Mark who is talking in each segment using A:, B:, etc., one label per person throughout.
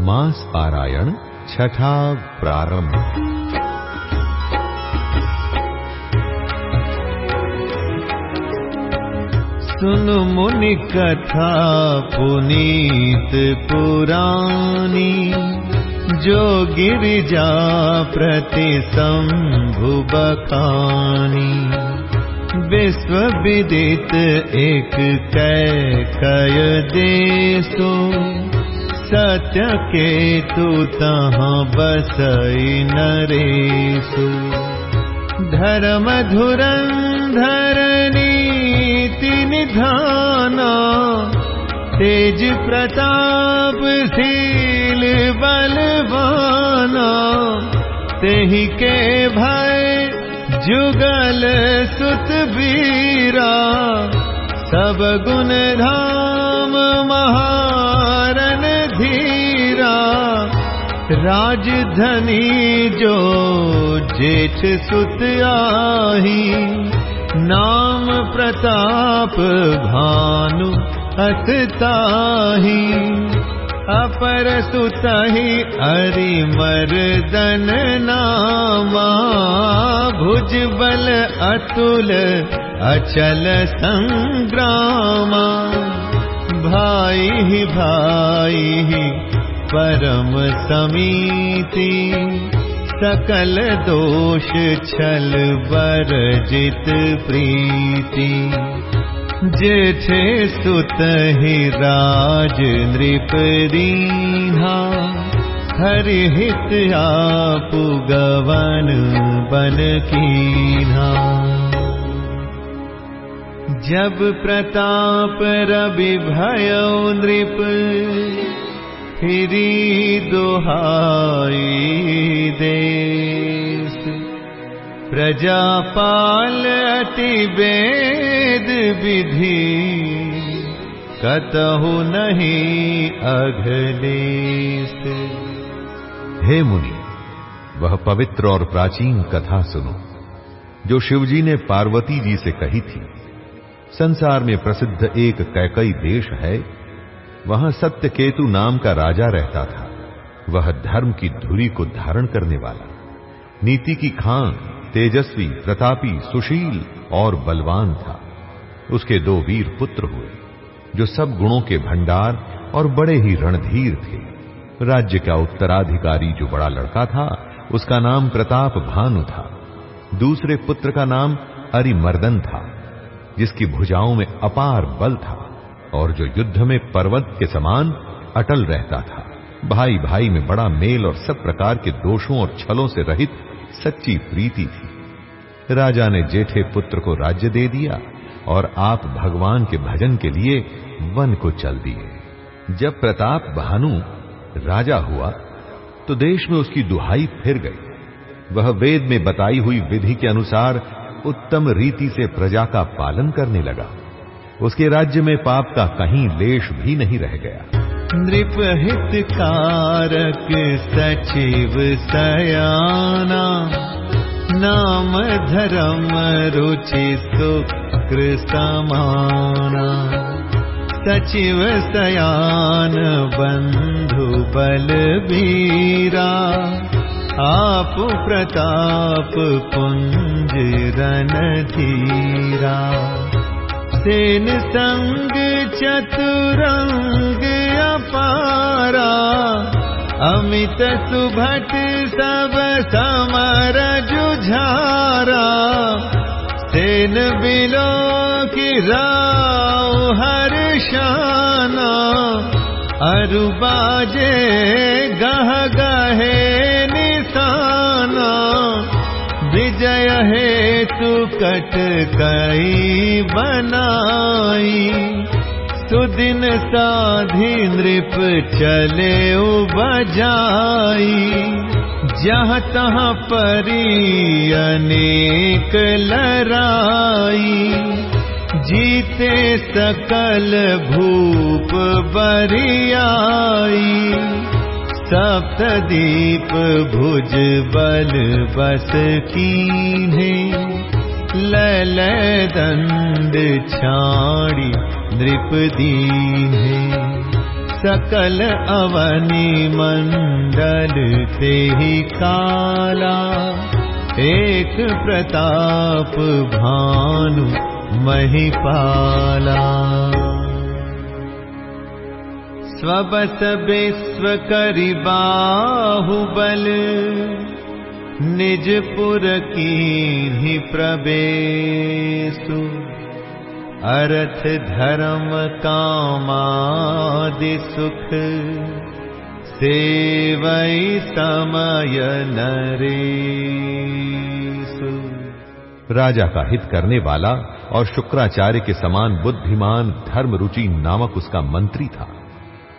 A: मास पारायण छठा प्रारंभ।
B: सुन मुनि कथा पुनीत पुरानी जो गिरिजा प्रति शंभु बखानी। विश्व विदित एक कै कय देसो सत्य के तू तहाँ बसई नरेसु धर्म धुरंधरनी निधाना तेज प्रताप शील बलवाना तेहि के भय जुगल सुत बीरा सब गुण धाम महारन राजधनी जो जेठ सुत आही नाम प्रताप भानु अतताही अपर सुतहि अरि मर्दन नामा भुज बल अतुल अचल संग्रामा। भाई भाई परम समीति सकल दोष छल बरजित प्रीति। जेठे सुत ही राज नृप दीन्हा हरि हित आप गवन बन कीन्हा। जब प्रताप रवि भयो नृप फिरी दोहाई देश। प्रजापाल अति वेद विधि, कतहु नहीं अघलेश।
A: हे मुनि, वह पवित्र और प्राचीन कथा सुनो, जो शिवजी ने पार्वती जी से कही थी। संसार में प्रसिद्ध एक कैकई देश है वहाँ सत्य केतु नाम का राजा रहता था। वह धर्म की धुरी को धारण करने वाला। नीति की खान, तेजस्वी, प्रतापी, सुशील और बलवान था। उसके दो वीर पुत्र हुए, जो सब गुणों के भंडार और बड़े ही रणधीर थे। राज्य का उत्तराधिकारी जो बड़ा लड़का था, उसका नाम प्रताप भानु था। दूसरे पुत्र का नाम अरिमर्दन था, जिसकी भुजाओं में अपार बल था। और जो युद्ध में पर्वत के समान अटल रहता था। भाई भाई में बड़ा मेल और सब प्रकार के दोषों और छलों से रहित सच्ची प्रीति थी। राजा ने जेठे पुत्र को राज्य दे दिया और आप भगवान के भजन के लिए वन को चल दिए। जब प्रताप भानु राजा हुआ तो देश में उसकी दुहाई फिर गई। वह वेद में बताई हुई विधि के अनुसार उत्तम रीति से प्रजा का पालन करने लगा। उसके राज्य में पाप का कहीं लेश भी नहीं रह गया।
B: नृप हित कारक सचिव सयाना, नाम धर्म रुचि शुक्र समाना सचिव सयान बंधु बल बीरा आप प्रताप पुंज रन धीरा। सेन संग चतुरंग अपारा। अमित सुभट सब समर जुझारा। सेन बिलो की राव हर शाना अरु बाजे गह गहे विजय हेतु कट कई बनाई। सुदिन साधी नृप चले बजाई। जहाँ तहाँ परी अनेक लड़ाई। जीते सकल भूप बरियाई। सप्तदीप भुज बल बस कीन्हे। लल दंड छाड़ी नृप दीन्हे। सकल अवनि मंडल ते ही काला। एक प्रताप भानु महिपाला स्वबस विश्व करि बाहुबल निजपुर की प्रवेशु अर्थ धर्म कामादि सुख सेवै समय नरेशु।
A: राजा का हित करने वाला और शुक्राचार्य के समान बुद्धिमान धर्म रुचि नामक उसका मंत्री था।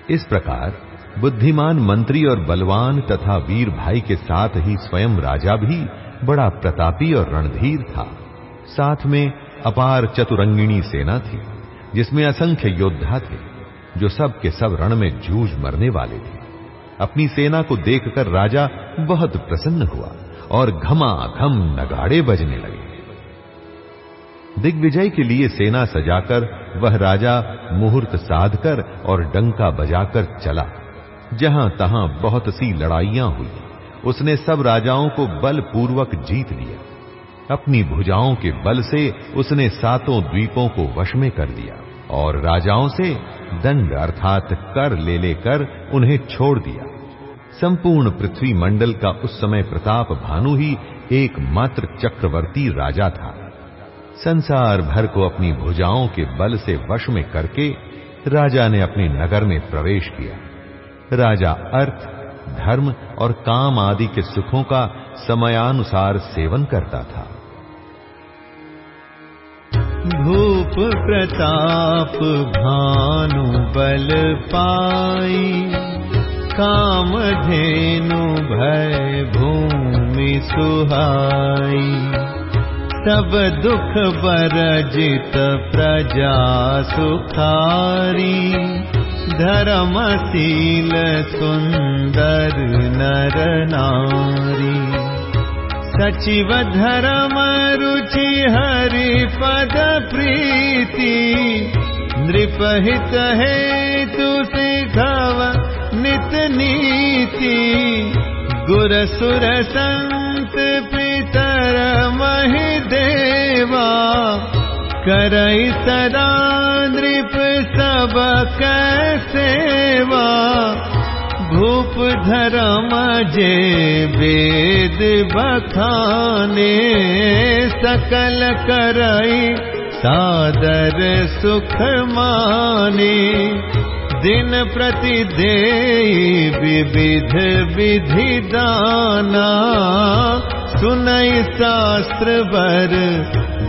A: इस प्रकार बुद्धिमान मंत्री और बलवान तथा वीर भाई के साथ ही स्वयं राजा भी बड़ा प्रतापी और रणधीर था। साथ में अपार चतुरंगिणी सेना थी, जिसमें असंख्य योद्धा थे, जो सब के सब रण में जूझ मरने वाले थे। अपनी सेना को देखकर राजा बहुत प्रसन्न हुआ और घमाघम नगाड़े बजने लगे। दिग्विजय के लिए सेना सजाकर, वह राजा मुहूर्त साधकर और डंका बजाकर चला, जहाँ तहां बहुत सी लड़ाइयाँ हुई। उसने सब राजाओं को बलपूर्वक जीत लिया। अपनी भुजाओं के बल से उसने सातों द्वीपों को वश में कर दिया और राजाओं से दंड अर्थात कर ले लेकर उन्हें छोड़ दिया। संपूर्ण पृथ्वी मंडल का उस समय प्रताप भानु ही एकमात्र चक्रवर्ती राजा था। संसार भर को अपनी भुजाओं के बल से वश में करके राजा ने अपने नगर में प्रवेश किया। राजा अर्थ, धर्म और काम आदि के सुखों का समयानुसार सेवन करता था।
B: भूप प्रताप भानु बल पाई, काम धेनु भय भूमि सुहाई। दुख बरजित प्रजा सुखारी। धर्मशील सुन्दर नर नारी। सचिव धर्म रुचि हरि पद प्रीति। नृपहित हेतु सिखव नित। गुरसुर संत महि देवा, करई सदा नृप सब कैसेवा भूप धर्म जे वेद बखाने, सकल करई सादर सुख माने। दिन प्रति दे विविध विधि दाना सुनै शास्त्र बर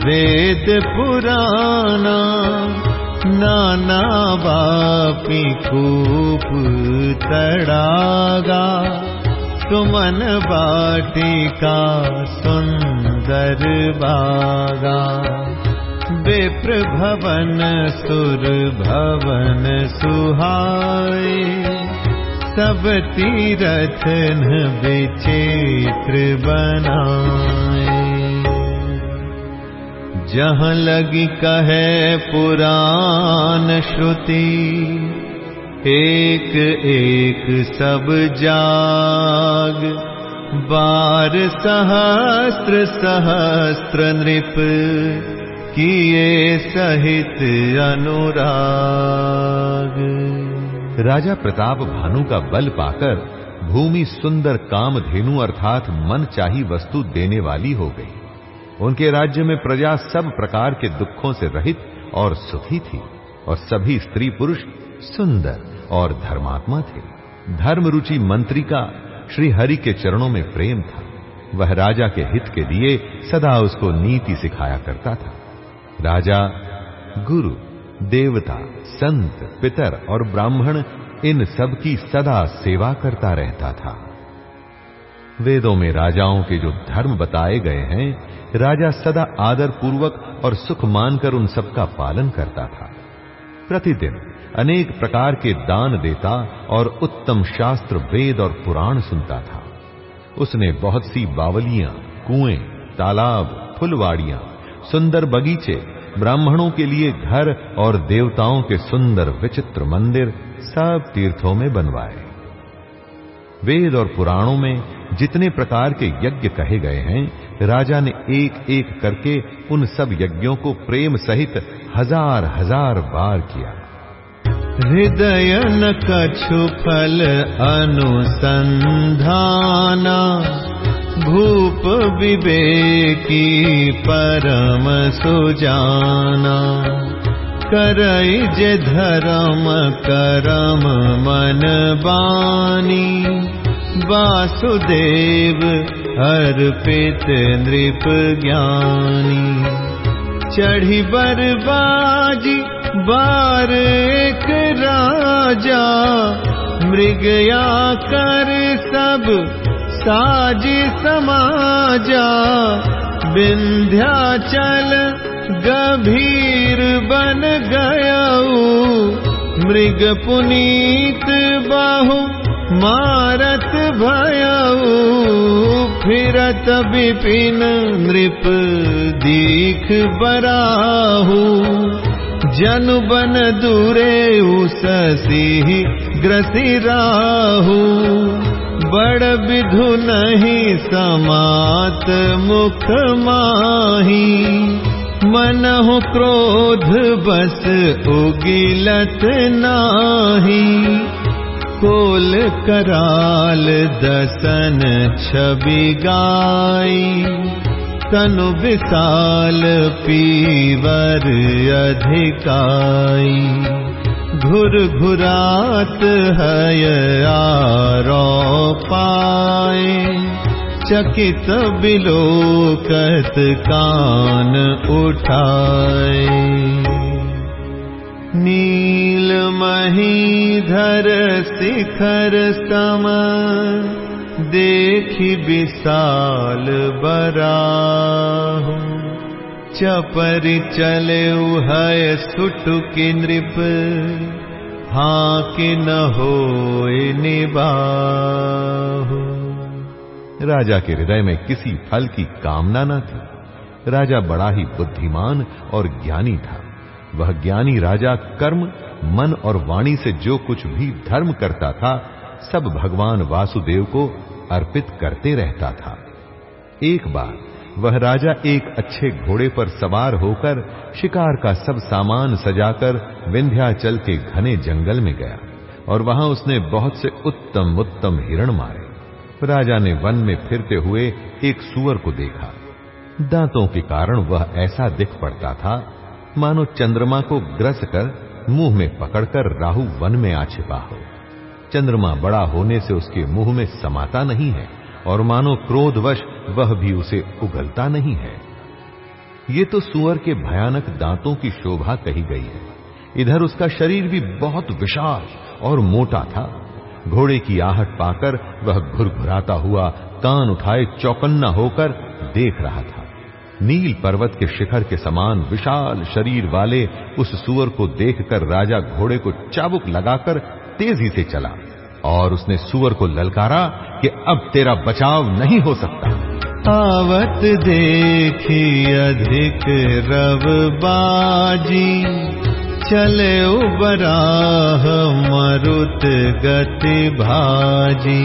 B: वेद पुराणा। खूब तड़ागा। सुमन बाटिका सुन्दर विप्रभवन सुर भवन सुहाय। सब तीरथ विचित्र बनाए। जहाँ लगी कहे पुराण श्रुति, एक एक सब जाग। बार सहस्त्र सहस्त्र नृप किए सहित अनुराग।
A: राजा प्रताप भानु का बल पाकर भूमि सुंदर काम धेनु अर्थात मन चाही वस्तु देने वाली हो गई। उनके राज्य में प्रजा सब प्रकार के दुखों से रहित और सुखी थी और सभी स्त्री पुरुष सुंदर और धर्मात्मा थे। धर्म रुचि मंत्री का श्री हरि के चरणों में प्रेम था। वह राजा के हित के लिए सदा उसको नीति सिखाया करता था। राजा, गुरु देवता, संत, पितर और ब्राह्मण इन सब की सदा सेवा करता रहता था। वेदों में राजाओं के जो धर्म बताए गए हैं, राजा सदा आदर पूर्वक और सुख मानकर उन सबका पालन करता था। प्रतिदिन अनेक प्रकार के दान देता और उत्तम शास्त्र, वेद और पुराण सुनता था। उसने बहुत सी बावलियाँ, कुएँ, तालाब, फुलवाड़ियाँ, सुंदर बगीचे ब्राह्मणों के लिए घर और देवताओं के सुंदर विचित्र मंदिर सब तीर्थों में बनवाए। वेद और पुराणों में जितने प्रकार के यज्ञ कहे गए हैं, राजा ने एक एक करके उन सब यज्ञों को प्रेम सहित हज़ार हज़ार बार किया।
B: हृदय न कछु फल अनुसंधाना भूप विवेकी परम सुजाना। करई जे धर्म करम मन बानी। वासुदेव अर्पित नृप ज्ञानी। चढ़ी बरबाजी मृगया कर सब साज समाजा। विंध्याचल गभीर बन गया मृग पुनीत बाहु मारत भयऊ। फिरत विपिन नृप दीख बराहू जनु बन दूरे उससी ग्रसी राहू। बड़ विधु नहीं समात मुख माही। मनहु क्रोध बस उगिलत नाही। कोल कराल दसन छवि गाई तनु विशाल पीवर अधिकाई। घुर घुरात है आरो पाए चकित बिलोकत कान उठाए नील महीधर शिखर सम देखी विशाल बराहू। चपर चले है सुटुकी नृप। हाँ कि न हो निबाहू।
A: राजा के हृदय में किसी फल की कामना न थी। राजा बड़ा ही बुद्धिमान और ज्ञानी था। वह ज्ञानी राजा कर्म, मन और वाणी से जो कुछ भी धर्म करता था सब भगवान वासुदेव को अर्पित करते रहता था। एक बार वह राजा एक अच्छे घोड़े पर सवार होकर शिकार का सब सामान सजाकर विंध्याचल के घने जंगल में गया और वहाँ उसने बहुत से उत्तम उत्तम हिरण मारे। राजा ने वन में फिरते हुए एक सुअर को देखा। दांतों के कारण वह ऐसा दिख पड़ता था, मानो चंद्रमा को ग्रस कर मुँह में पकड़कर राहु वन में आ छिपा हो। चंद्रमा बड़ा होने से उसके मुँह में समाता नहीं है, और मानो क्रोधवश वह भी उसे उगलता नहीं है। ये तो सुअर के भयानक दांतों की शोभा कही गई है। इधर उसका शरीर भी बहुत विशाल और मोटा था। घोड़े की आहट पाकर वह घुरघुराता हुआ कान उठाए चौकन्ना होकर देख रहा था। नील पर्वत के शिखर के समान विशाल शरीर वाले उस सुअर को देखकर राजा घोड़े को चाबुक लगाकर तेज़ी से चला। और उसने सुअर को ललकारा कि अब तेरा बचाव नहीं हो सकता।
B: आवत देखी अधिक रव बाजी चले उबराह मरुत गति भाजी।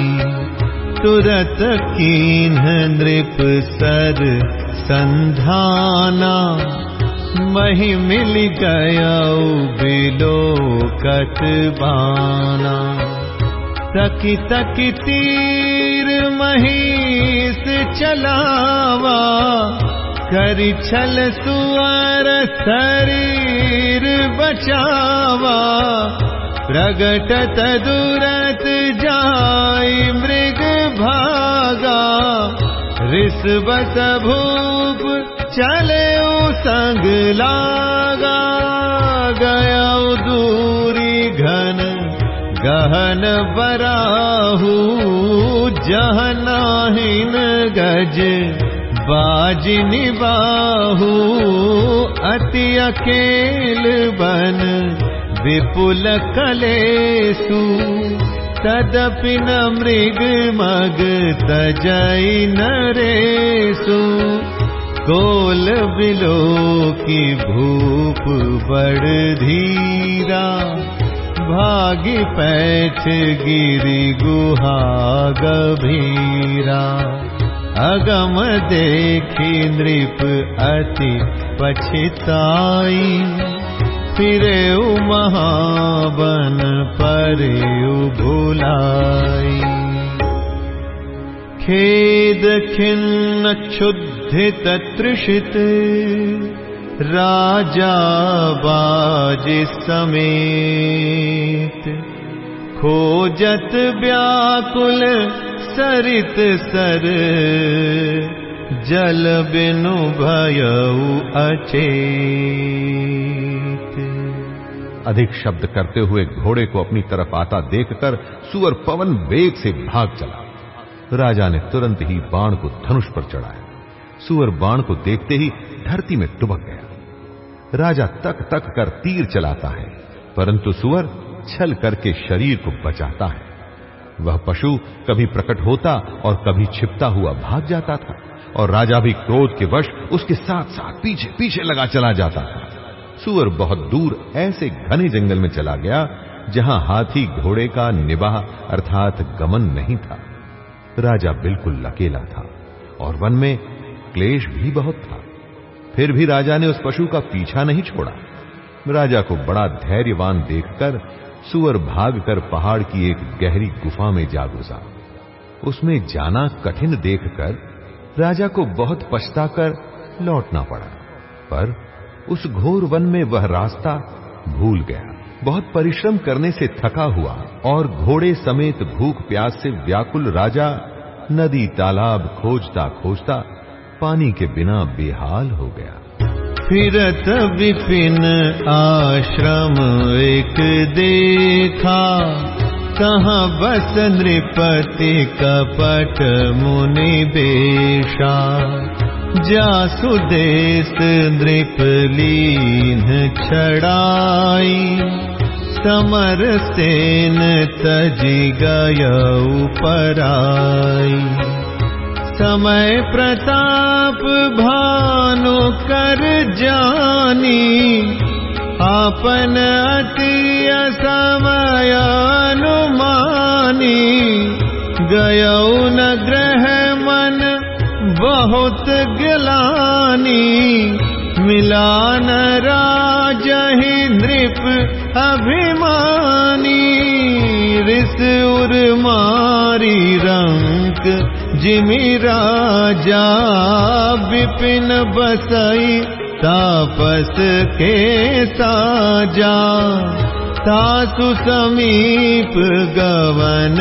B: तुरत कीन नृप सर संधाना, मही मिल गया बिलो कट तकी तकी तीर महीस चलावा करी छल सुअर शरीर बचावा। प्रगट तदुरत जाई मृग भागा बस भूप चले संग लागा। गया दूरी गहन बराहू जहनाहीन गज बाज निबाहू अति अकेल बन विपुल कलेसु तदपि न मृग मग तजई नरेसु। कोल बिलो की भूप बड़ धीरा भागी पैठ गिरी गुहा गभीरा। अगम देखी नृप अति पछिताई। फिरे पर भुलाई। खेद खिन्न क्षुद्धित तृषित राजा बाज समेत खोजत व्याकुल सरित सर, जल बिनु भयऊ अचेत।
A: अधिक शब्द करते हुए घोड़े को अपनी तरफ़ आता देखकर सुअर पवन वेग से भाग चला। राजा ने तुरंत ही बाण को धनुष पर चढ़ाया। सुअर बाण को देखते ही धरती में टुबक गया। राजा तक तक कर तीर चलाता है, परंतु सुअर छल करके शरीर को बचाता है। वह पशु कभी प्रकट होता और कभी छिपता हुआ भाग जाता था, और राजा भी क्रोध के वश उसके साथ साथ पीछे पीछे लगा चला जाता था। सुअर बहुत दूर ऐसे घने जंगल में चला गया, जहाँ हाथी घोड़े का निबाह अर्थात गमन नहीं था। राजा बिल्कुल अकेला था, और वन में क्लेश भी बहुत था। फिर भी राजा ने उस पशु का पीछा नहीं छोड़ा। राजा को बड़ा धैर्यवान देखकर, सुअर भागकर पहाड़ की एक गहरी गुफा में जा घुसा। उसमें जाना कठिन देखकर राजा को बहुत पछताकर लौटना पड़ा, पर उस घोर वन में वह रास्ता भूल गया। बहुत परिश्रम करने से थका हुआ और घोड़े समेत भूख प्यास से व्याकुल राजा नदी तालाब खोजता खोजता पानी के बिना बेहाल हो गया।
B: फिरत विपिन आश्रम एक देखा। कहाँ बस नृपति कपट मुनि बेशा। जासुदेश नृपलीन छड़ाई। समर सेन तजी गय पराई समय प्रताप भानु कर जानी। आपन अति समय अनुमानी गयौ न ग्रह मन बहुत गिलानी। मिलान राजहि नृप मारी रंक जिमि राजा विपिन बसई तापस के साजा। समीप गवन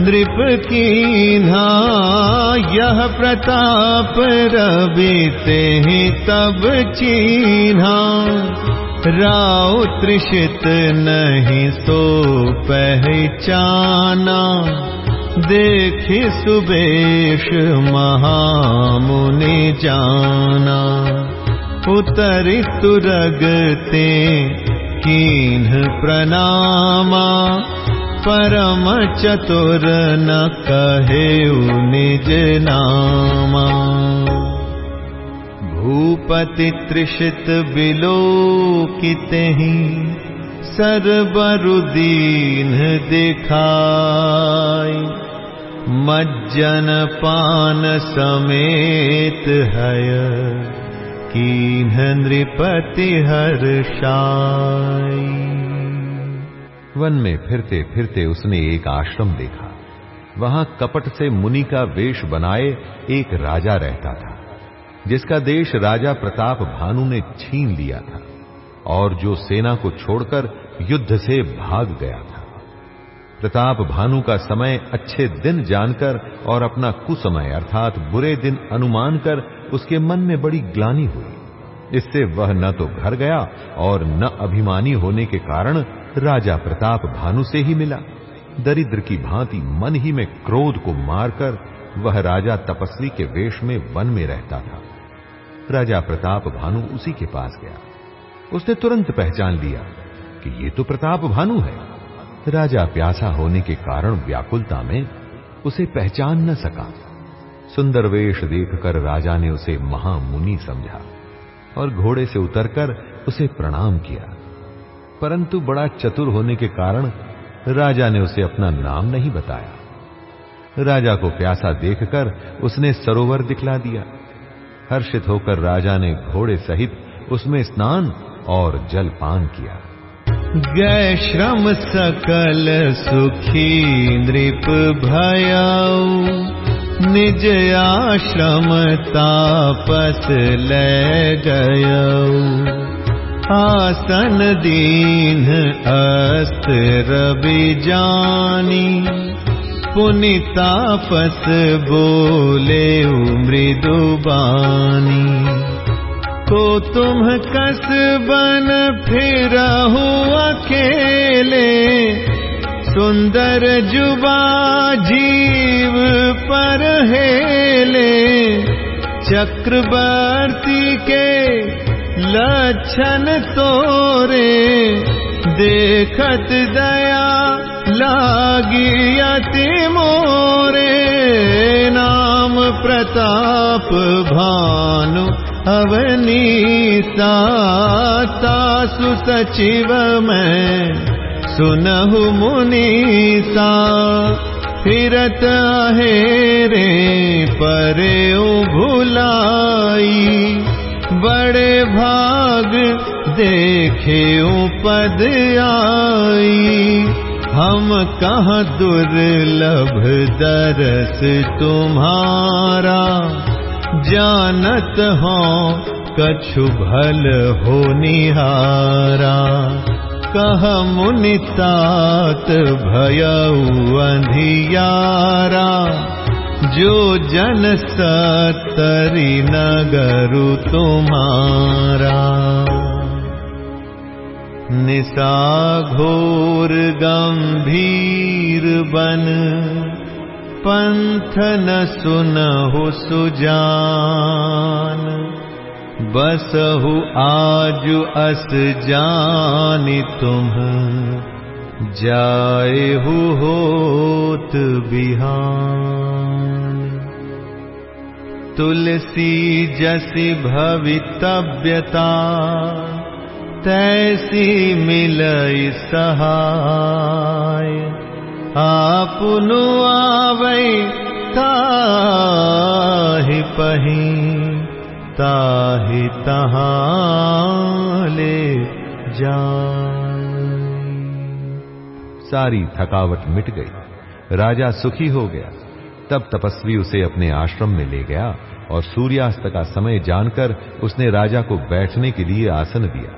B: नृप कीन्हा यह प्रताप रविते ही तब चीन्हा। राव त्रिषित नहीं सो पहचाना देखि सुबेश महामुनि जाना। उतरि तुरगते कीन्ह प्रणामा। परम चतुर न कहे निज नामा। भूपति त्रिषित ही सर्वरुदीन दिखाई मज्जन पान समेत हय। कीन्ह नृपति हर्षाई
A: वन में फिरते फिरते उसने एक आश्रम देखा। वहाँ कपट से मुनि का वेश बनाए एक राजा रहता था, जिसका देश राजा प्रताप भानु ने छीन लिया था, और जो सेना को छोड़कर युद्ध से भाग गया था। प्रताप भानु का समय अच्छे दिन जानकर और अपना कुसमय अर्थात बुरे दिन अनुमान कर उसके मन में बड़ी ग्लानी हुई। इससे वह न तो घर गया और न अभिमानी होने के कारण राजा प्रताप भानु से ही मिला। दरिद्र की भांति मन ही में क्रोध को मारकर वह राजा तपस्वी के वेश में वन में रहता था। राजा प्रताप भानु उसी के पास गया। उसने तुरंत पहचान लिया कि ये तो प्रताप भानु है। राजा प्यासा होने के कारण व्याकुलता में उसे पहचान न सका। सुंदर वेश देखकर राजा ने उसे महामुनि समझा और घोड़े से उतरकर उसे प्रणाम किया। परंतु बड़ा चतुर होने के कारण राजा ने उसे अपना नाम नहीं बताया। राजा को प्यासा देखकर उसने सरोवर दिखला दिया। हर्षित होकर राजा ने घोड़े सहित उसमें स्नान और जलपान किया।
B: गय श्रम सकल सुखी नृप भयाऊ निज आश्रम तापस ले गय आसन दीन अस्त रवि जानी पुनितापस बोले मृदुबानी को तुम कस बन फिर अकेले। सुंदर जुबा जीव पर हेले। चक्रवर्ती के लक्षण तोरे। देखत दया लागी अति मोरे। नाम प्रताप भानु अवनीता तासु सचिव मैं। सुनहु मुनीसा फिरत है रे परे भुलाई। बड़े भाग देखे पद आई। हम कहाँ दुर्लभ दरस तुम्हारा। जानत हो कछु भल हो निहारा। कह मुनितात भय अंधियारा। जो जन सतरी नगरु तुम्हारा। निशा घोर गंभीर बन पंथ न सुनहु सुजान बसहु आजु अस जानि तुम जायहु होत बिहान। तुलसी जसि भवितव्यता तैसी मिलई सहाय आपनु आवै ताहि पही, ताहि तहाँ ले
A: सारी थकावट मिट गई। राजा सुखी हो गया। तब तपस्वी उसे अपने आश्रम में ले गया और सूर्यास्त का समय जानकर उसने राजा को बैठने के लिए आसन दिया।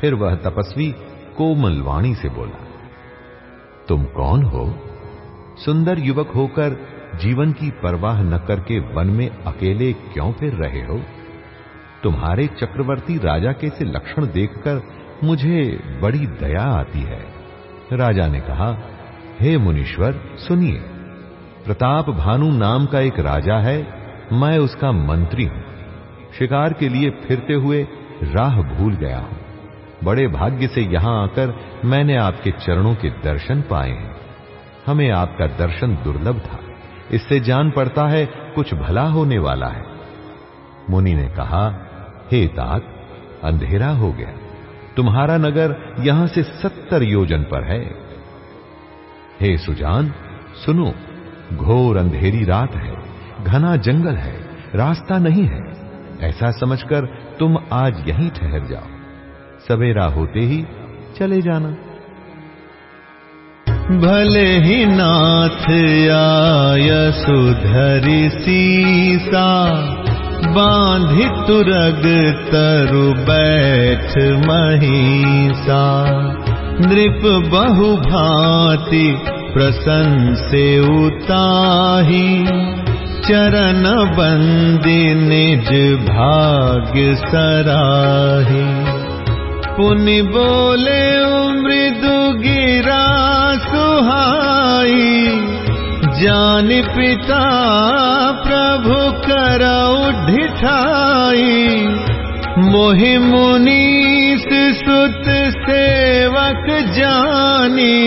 A: फिर वह तपस्वी कोमल वाणी से बोला तुम कौन हो? सुंदर युवक होकर जीवन की परवाह न करके वन में अकेले क्यों फिर रहे हो? तुम्हारे चक्रवर्ती राजा के से लक्षण देखकर मुझे बड़ी दया आती है। राजा ने कहा, हे मुनीश्वर, सुनिए। प्रताप भानु नाम का एक राजा है, मैं उसका मंत्री हूँ। शिकार के लिए फिरते हुए राह भूल गया हूँ। बड़े भाग्य से यहाँ आकर मैंने आपके चरणों के दर्शन पाए हैं। हमें आपका दर्शन दुर्लभ था। इससे जान पड़ता है कुछ भला होने वाला है। मुनि ने कहा, हे तात अंधेरा हो गया। तुम्हारा नगर यहाँ से सत्तर योजन पर है। हे सुजान, सुनो, घोर अंधेरी रात है, घना जंगल है, रास्ता नहीं है। ऐसा समझकर तुम आज यहीं ठहर जाओ। सवेरा होते ही चले जाना।
B: भले ही नाथ आय सुधरी सीसा, बांधि तुरग तरु बैठ महीसा नृप बहु भांति प्रसन्न से उताही, चरण बंदी निज भाग्य सराही। पुनि बोले मृदु गिरा सुहाई जान पिता प्रभु मोहि मुनीस सुत सेवक जानी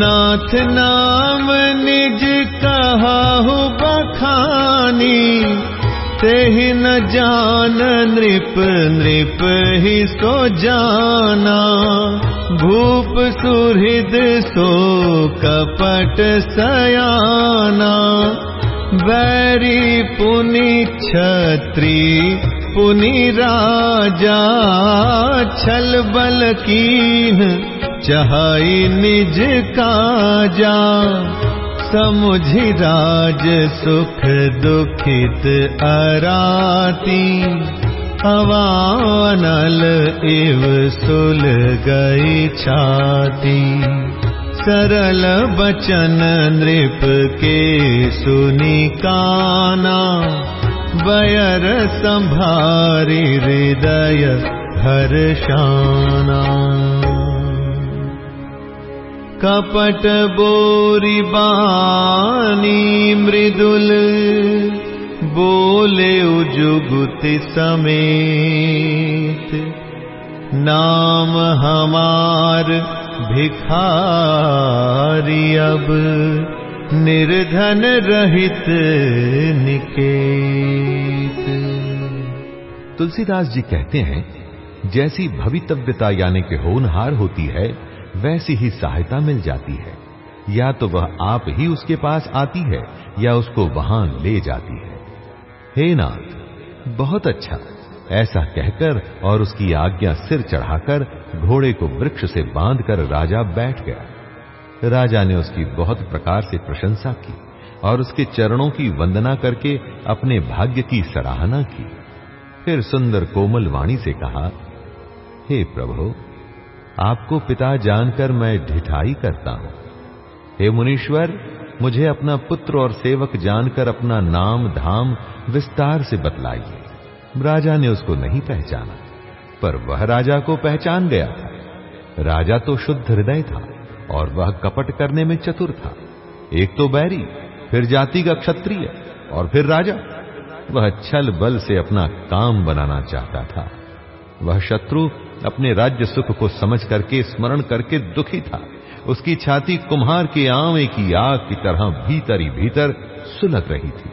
B: नाथ नाम निज कहु बखानी ही न जान नृप नृप ही सो जाना। भूप सुहृद सो कपट सयाना। बैरी पुनि छत्री पुनि राजा। छल बल कीन चहाई निज काजा समुझि राज सुख दुखित अराती। अवानल इव सुल गई छाती। सरल बचन नृप के सुनि काना। बयर संभारी हृदय हर्षाना कपट बोरी बानी मृदुल, बोले उजुगुति समेत। नाम हमार भिखारी अब, निर्धन रहित निकेत।
A: तुलसीदास जी कहते हैं, जैसी भवितव्यता यानी कि होनहार होती है वैसी ही सहायता मिल जाती है। या तो वह आप ही उसके पास आती है, या उसको वहाँ ले जाती है। हे नाथ, बहुत अच्छा। ऐसा कहकर और उसकी आज्ञा सिर चढ़ाकर घोड़े को वृक्ष से बांधकर राजा बैठ गया। राजा ने उसकी बहुत प्रकार से प्रशंसा की और उसके चरणों की वंदना करके अपने भाग्य की सराहना की। फिर सुंदर कोमल वाणी से कहा, हे प्रभु आपको पिता जानकर मैं ढिठाई करता हूँ। हे मुनीश्वर, मुझे अपना पुत्र और सेवक जानकर अपना नाम धाम विस्तार से बतलाइए। राजा ने उसको नहीं पहचाना, पर वह राजा को पहचान गया था। राजा तो शुद्ध हृदय था और वह कपट करने में चतुर था। एक तो बैरी, फिर जाति का क्षत्रिय और फिर राजा। वह छल बल से अपना काम बनाना चाहता था। वह शत्रु अपने राज्य सुख को समझ करके, स्मरण करके दुखी था। उसकी छाती कुम्हार के आंवे की आग की तरह भीतर ही भीतर सुलग रही थी।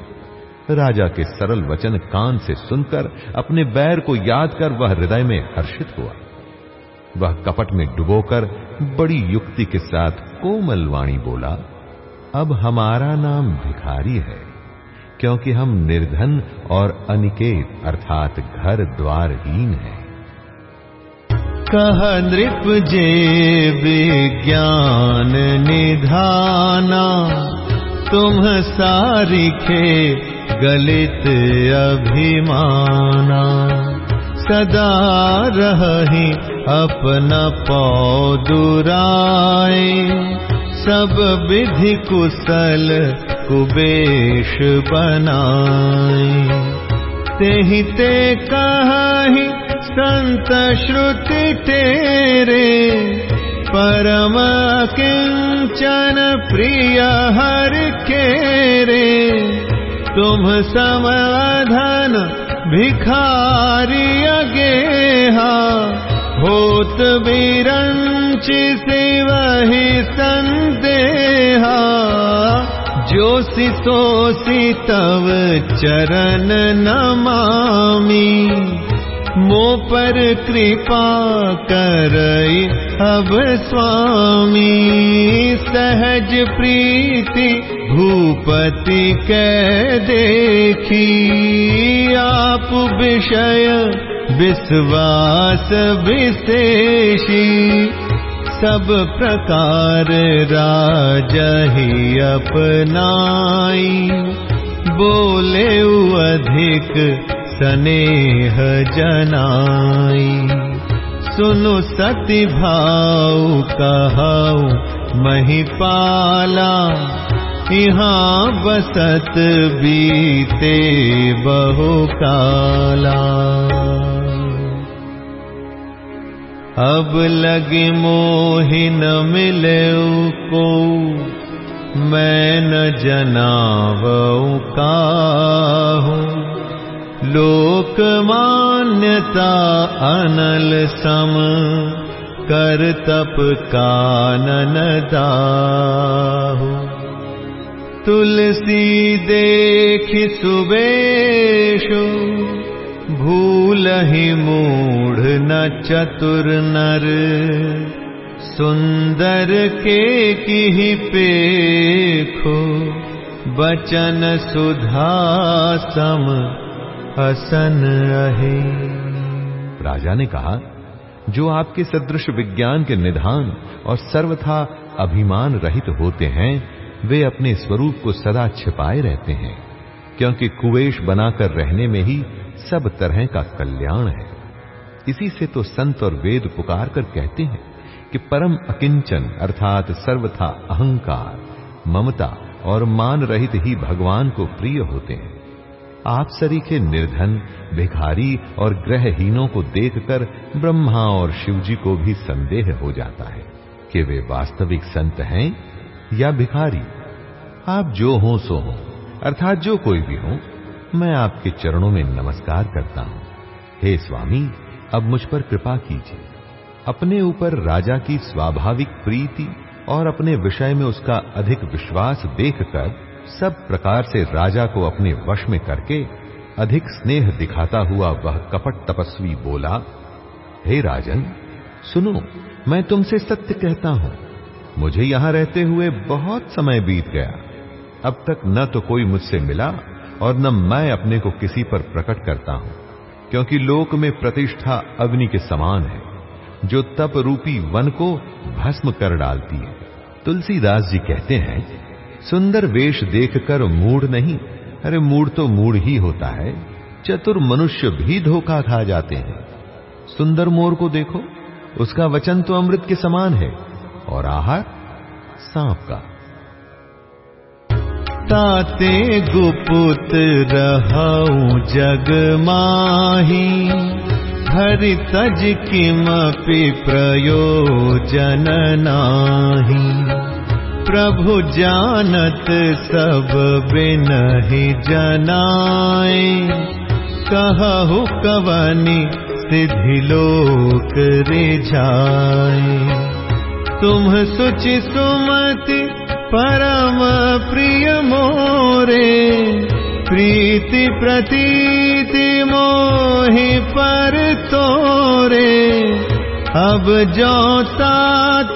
A: राजा के सरल वचन कान से सुनकर, अपने बैर को याद कर वह हृदय में हर्षित हुआ। वह कपट में डुबोकर बड़ी युक्ति के साथ कोमल वाणी बोला, अब हमारा नाम भिखारी है, क्योंकि हम निर्धन और अनिकेत अर्थात घर द्वारहीन हैं।
B: कह नृप जे विज्ञान निधाना। तुम सारिखे गलित अभिमाना। सदा रही अपना पौदुराए। सब विधि कुशल कुबेश बनाए। ते कही संत श्रुति तेरे परम किंचन प्रिय हर के रे तुम समधन भिखारी अगेहा होत बिरंच से वही संदेहा। जो सिसोसी तव चरण नमामि मो पर कृपा स्वामी सहज प्रीति भूपति के देखी। आप विषय विश्वास विशेषी। सब प्रकार राजही अपनाई। बोले अधिक स्नेह जनाई सुनु सति भाव कहऊ, महिपाला यहाँ बसत बीते बहु काला। अब लगे मोहि न मिले को, मैं न जनावऊ काहूँ। लोक मान्यता अनल सम कर तप कानन दाहु। तुलसी देख सुबेशु भूल ही मूढ़ न चतुर नर। सुंदर के की पेखो बचन सुधा सम हसन अहे
A: राजा ने कहा, जो आपके सदृश विज्ञान के निधान और सर्वथा अभिमान रहित होते हैं, वे अपने स्वरूप को सदा छिपाए रहते हैं, क्योंकि कुवेश बनाकर रहने में ही सब तरह का कल्याण है। इसी से तो संत और वेद पुकार कर कहते हैं कि परम अकिंचन अर्थात सर्वथा अहंकार, ममता और मान रहित ही भगवान को प्रिय होते हैं। आप सरी के निर्धन, भिखारी और ग्रहहीनों को देखकर ब्रह्मा और शिवजी को भी संदेह हो जाता है कि वे वास्तविक संत हैं या भिखारी। आप जो हो, सो हो। अर्थात जो कोई भी हो, मैं आपके चरणों में नमस्कार करता हूँ। हे स्वामी, अब मुझ पर कृपा कीजिए। अपने ऊपर राजा की स्वाभाविक प्रीति और अपने विषय में उसका अधिक विश्वास देखकर सब प्रकार से राजा को अपने वश में करके अधिक स्नेह दिखाता हुआ वह कपट तपस्वी बोला, हे राजन, सुनो, मैं तुमसे सत्य कहता हूँ। मुझे यहाँ रहते हुए बहुत समय बीत गया। अब तक न तो कोई मुझसे मिला और न मैं अपने को किसी पर प्रकट करता हूँ, क्योंकि लोक में प्रतिष्ठा अग्नि के समान है, जो तप रूपी वन को भस्म कर डालती है। तुलसीदास जी कहते हैं सुंदर वेश देखकर मूड नहीं। अरे, मूड तो मूड ही होता है। चतुर मनुष्य भी धोखा खा जाते हैं। सुंदर मोर को देखो, उसका वचन तो अमृत के समान है, और आहार सांप का।
B: ताते गुपुत रहऊ जग माही, हरि तज किमपि प्रयोजन नाही। प्रभु जानत सब बिनहि जनाए। कहु कवनी सिद्धि लोक रे जाए तुम सुचि सुमति परम प्रिय मोरे। प्रीति प्रतीति मोहि पर तोरे अब जो तात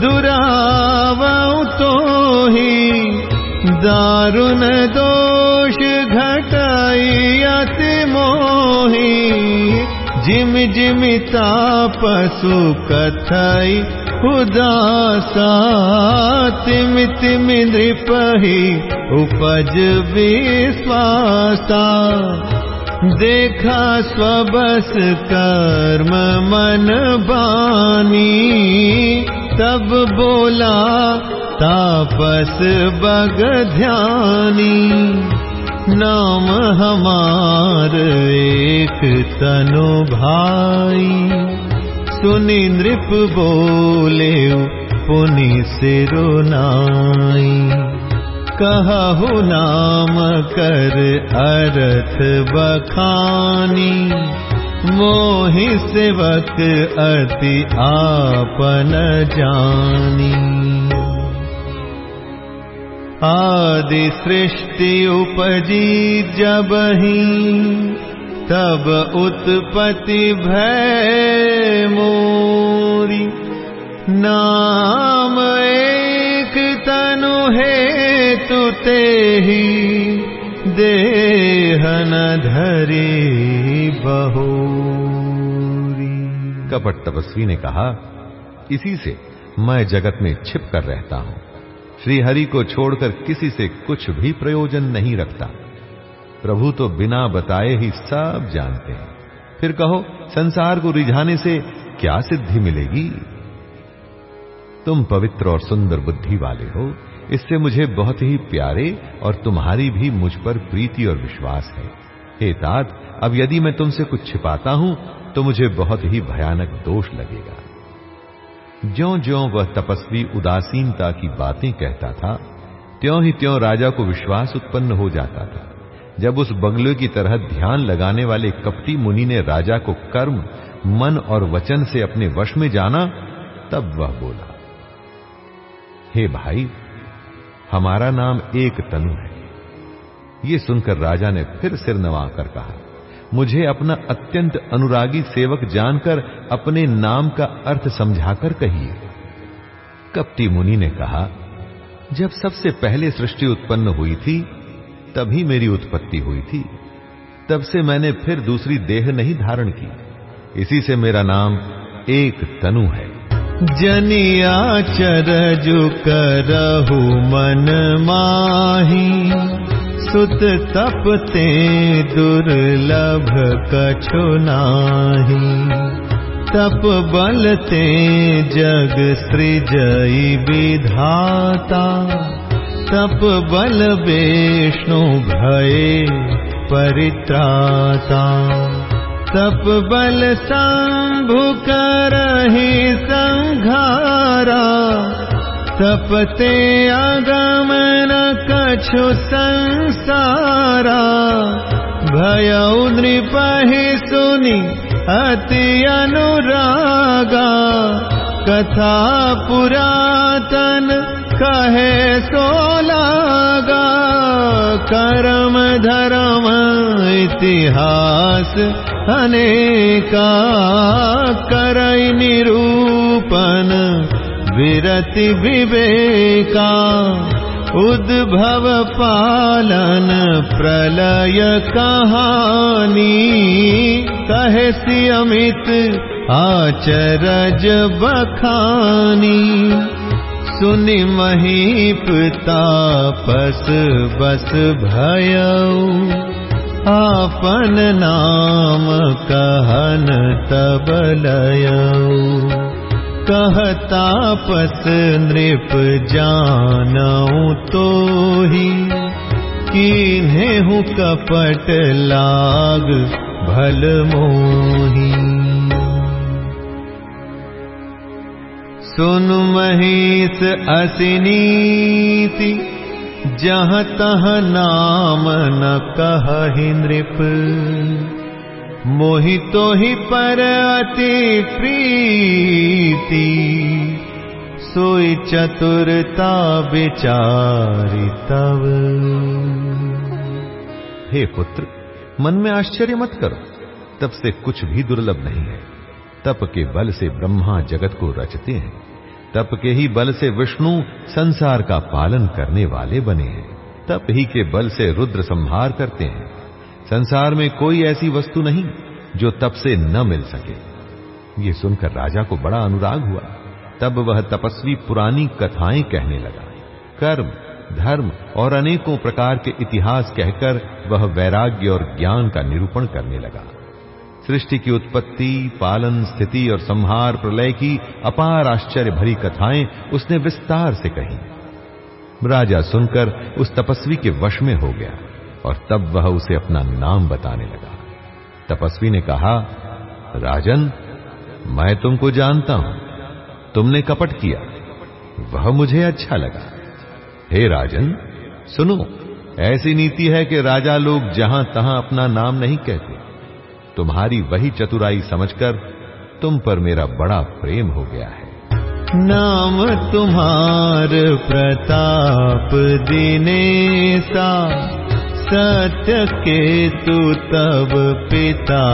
B: दुराव तो ही दारुण दोष अति मोही। जिम जिमिता पशु कथई उदासा तिम तिम नृपही उपज विश्वासा देखा स्वबस कर्म मन बानी। तब बोला तापस बग ध्यानी। नाम हमार एक तनु भाई। सुनि नृप बोले पुनि सिरुनाई कहु नाम कर अर्थ बखानी। मोहि सेवक अति आपन जानी। आदि सृष्टि उपजी जबही तब उत्पत्ति भय मोरी। नाम एक तनु है तुते ही देहन धरी बहोरी।
A: कपट तपस्वी ने कहा, इसी से मैं जगत में छिप कर रहता हूँ। श्री हरि को छोड़कर किसी से कुछ भी प्रयोजन नहीं रखता। प्रभु तो बिना बताए ही सब जानते हैं। फिर कहो, संसार को रिझाने से क्या सिद्धि मिलेगी? तुम पवित्र और सुंदर बुद्धि वाले हो इससे मुझे बहुत ही प्यारे और तुम्हारी भी मुझ पर प्रीति और विश्वास है। हे तात, अब यदि मैं तुमसे कुछ छिपाता हूँ तो मुझे बहुत ही भयानक दोष लगेगा। ज्यो ज्यो वह तपस्वी, उदासीनता की बातें कहता था, त्यों ही त्यों राजा को विश्वास उत्पन्न हो जाता था। जब उस बंगले की तरह ध्यान लगाने वाले कपटी मुनि ने राजा को कर्म, मन और वचन से अपने वश में जाना, तब वह बोला, हे भाई हमारा नाम एक तनु है। ये सुनकर राजा ने फिर सिर नवाकर कहा, मुझे अपना अत्यंत अनुरागी सेवक जानकर अपने नाम का अर्थ समझाकर कहिए। कपटी मुनि ने कहा, जब सबसे पहले सृष्टि उत्पन्न हुई थी, तभी मेरी उत्पत्ति हुई थी। तब से मैंने फिर दूसरी देह नहीं धारण की। इसी से मेरा नाम एक तनु है।
B: जनिया चरजु करहु मन माही सुत तपते दुर्लभ कछु नाही। तप बलते जग सृजई विधाता तप बल विष्णु भये परित्राता तप बल शंभु करहि संघारा तपते आगमन कछु संसारा। भय नृपहि सुनि अति अनुरागा कथा पुरातन कहे सोलागा करम धर्म इतिहास अनेका करई निरूपण विरति विवेका उद्भव पालन प्रलय कहानी कहसी अमित आचरज बखानी। सुनि महीप तापस बस भय आपन नाम कहन तबलय कहतापस नृप जानऊ तो ही। कीन्हे कपट लाग भल मोही। सुन महीस असिनीति जहाँ तह नाम न कहि नृप। मोहितो ही पर अति प्रीति, सोई चतुरता विचारी तव।
A: हे पुत्र, मन में आश्चर्य मत करो। तब से कुछ भी दुर्लभ नहीं है। तप के बल से ब्रह्मा जगत को रचते हैं। तप के ही बल से विष्णु संसार का पालन करने वाले बने हैं। तप ही के बल से रुद्र संहार करते हैं। संसार में कोई ऐसी वस्तु नहीं जो तप से न मिल सके। ये सुनकर राजा को बड़ा अनुराग हुआ। तब वह तपस्वी पुरानी कथाएँ कहने लगा। कर्म, धर्म और अनेकों प्रकार के इतिहास कहकर वह वैराग्य और ज्ञान का निरूपण करने लगा। सृष्टि की उत्पत्ति, पालन स्थिति और संहार प्रलय की अपार आश्चर्य भरी कथाएँ उसने विस्तार से कही। राजा सुनकर उस तपस्वी के वश में हो गया और तब वह उसे अपना नाम बताने लगा। तपस्वी ने कहा, राजन, मैं तुमको जानता हूँ। तुमने कपट किया। वह मुझे अच्छा लगा। हे राजन, सुनो, ऐसी नीति है कि राजा लोग जहाँ तहां अपना नाम नहीं कहते। तुम्हारी वही चतुराई समझकर तुम पर मेरा बड़ा प्रेम हो गया है।
B: नाम तुम्हार प्रताप दिनेसा सत्य के तु तब पिता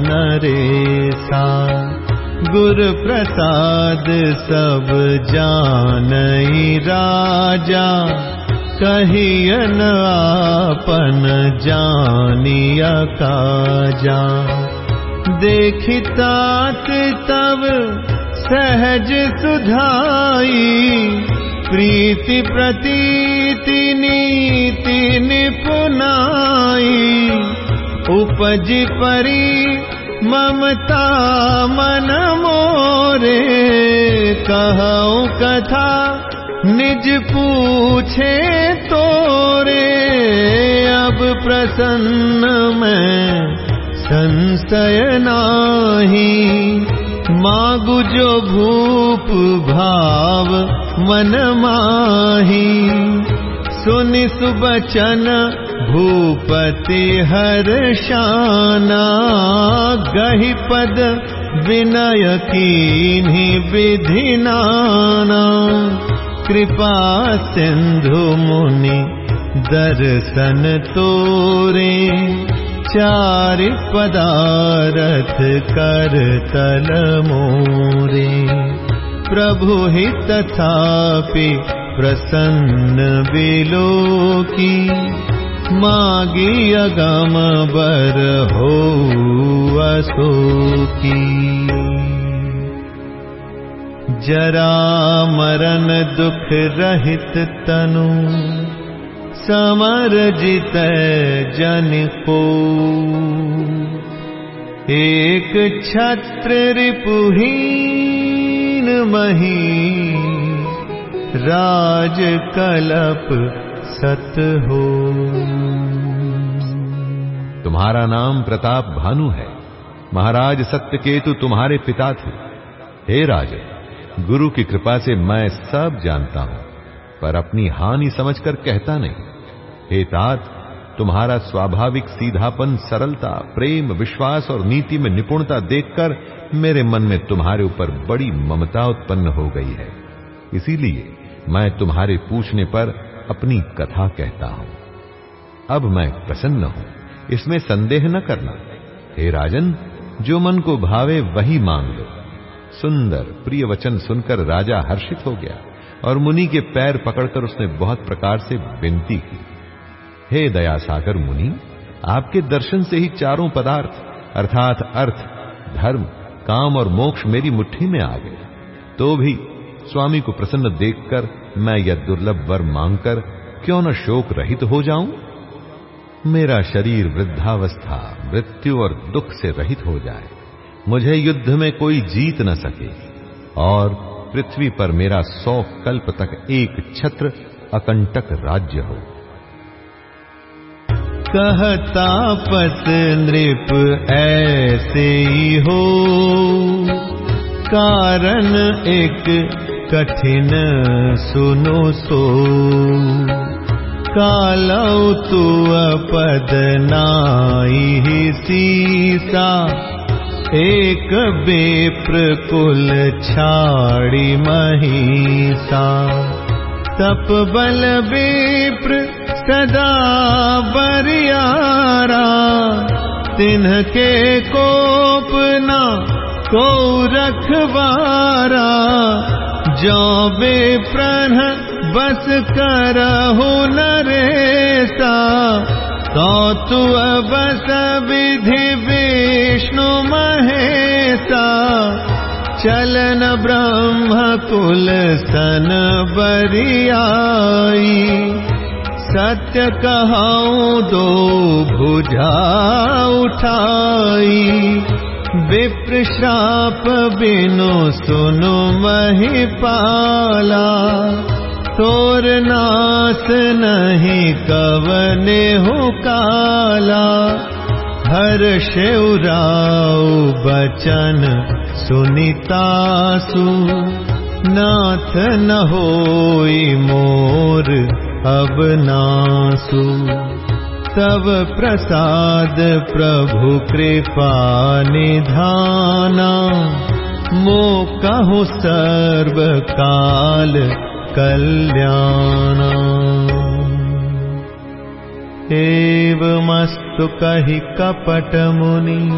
B: नरेसा गुर प्रसाद सब जान राजा कहियन आपन जानिया काजा। देखितात तब सहज सुधाई प्रीति प्रतीति नीति निपुनाई। उपज परी ममता मन मोरे कहूँ कथा निज पूछे तोरे अब प्रसन्न में संशय नाही। मागु जो भूप भाव मन माही। सुनि सुबचन भूपति हर शाना गही पद विनय की विधि नाना कृपा सिंधु मुनि दर्शन तोरे। चार पदारथ कर तल मोरे। प्रभु ही तथापि प्रसन्न बिलो की मागी अगम बर हो असो की जरा मरण दुख रहित तनु समर जित जन को। एक छत्र रिपुहीन मही, राज कलप सत हो।
A: तुम्हारा नाम प्रताप भानु है। महाराज सत्य सत्यकेतु तुम्हारे पिता थे। हे राज गुरु की कृपा से मैं सब जानता हूँ, पर अपनी हानि समझकर कहता नहीं। हे तात, तुम्हारा स्वाभाविक सीधापन, सरलता, प्रेम, विश्वास और नीति में निपुणता देखकर मेरे मन में तुम्हारे ऊपर बड़ी ममता उत्पन्न हो गई है। इसीलिए मैं तुम्हारे पूछने पर अपनी कथा कहता हूँ। अब मैं प्रसन्न हूँ, इसमें संदेह न करना। हे राजन, जो मन को भावे वही मांग लो। सुंदर, प्रिय वचन सुनकर राजा हर्षित हो गया और मुनि के पैर पकड़कर उसने बहुत प्रकार से विनती की। हे दया सागर मुनि, आपके दर्शन से ही चारों पदार्थ, अर्थात अर्थ, धर्म, काम और मोक्ष मेरी मुट्ठी में आ गए। तो भी स्वामी को प्रसन्न देखकर मैं यह दुर्लभ वर मांगकर क्यों न शोक रहित हो जाऊँ? मेरा शरीर वृद्धावस्था, मृत्यु और दुख से रहित हो जाए। मुझे युद्ध में कोई जीत न सके, और पृथ्वी पर मेरा सौ कल्प तक एक छत्र अकंटक राज्य हो।
B: कहता पस नृप ऐसे ही हो, कारण एक कठिन सुनो सो। कालौ तु अपद नाई सीसा एक बेप्र कुल छाड़ी महिषा। तप बल बेप्र सदा बरियारा। तिन्ह के कोपना को रखवारा। जो बेप्रन बस करहु नरेसा, तु बस विधि महेशा चलन ब्रह्म कुल सन बरियाई। सत्य उठाई। विप्र श्राप बिनु सुनु मही पाला तोर नास नहीं कवने हो काला हर शिवराव बचन सुनितासु नाथ न होई मोर अब नासु तब प्रसाद प्रभु कृपा निधाना। मो कहु सर्व काल कल्याण एवमस्तु कहि कपट मुनि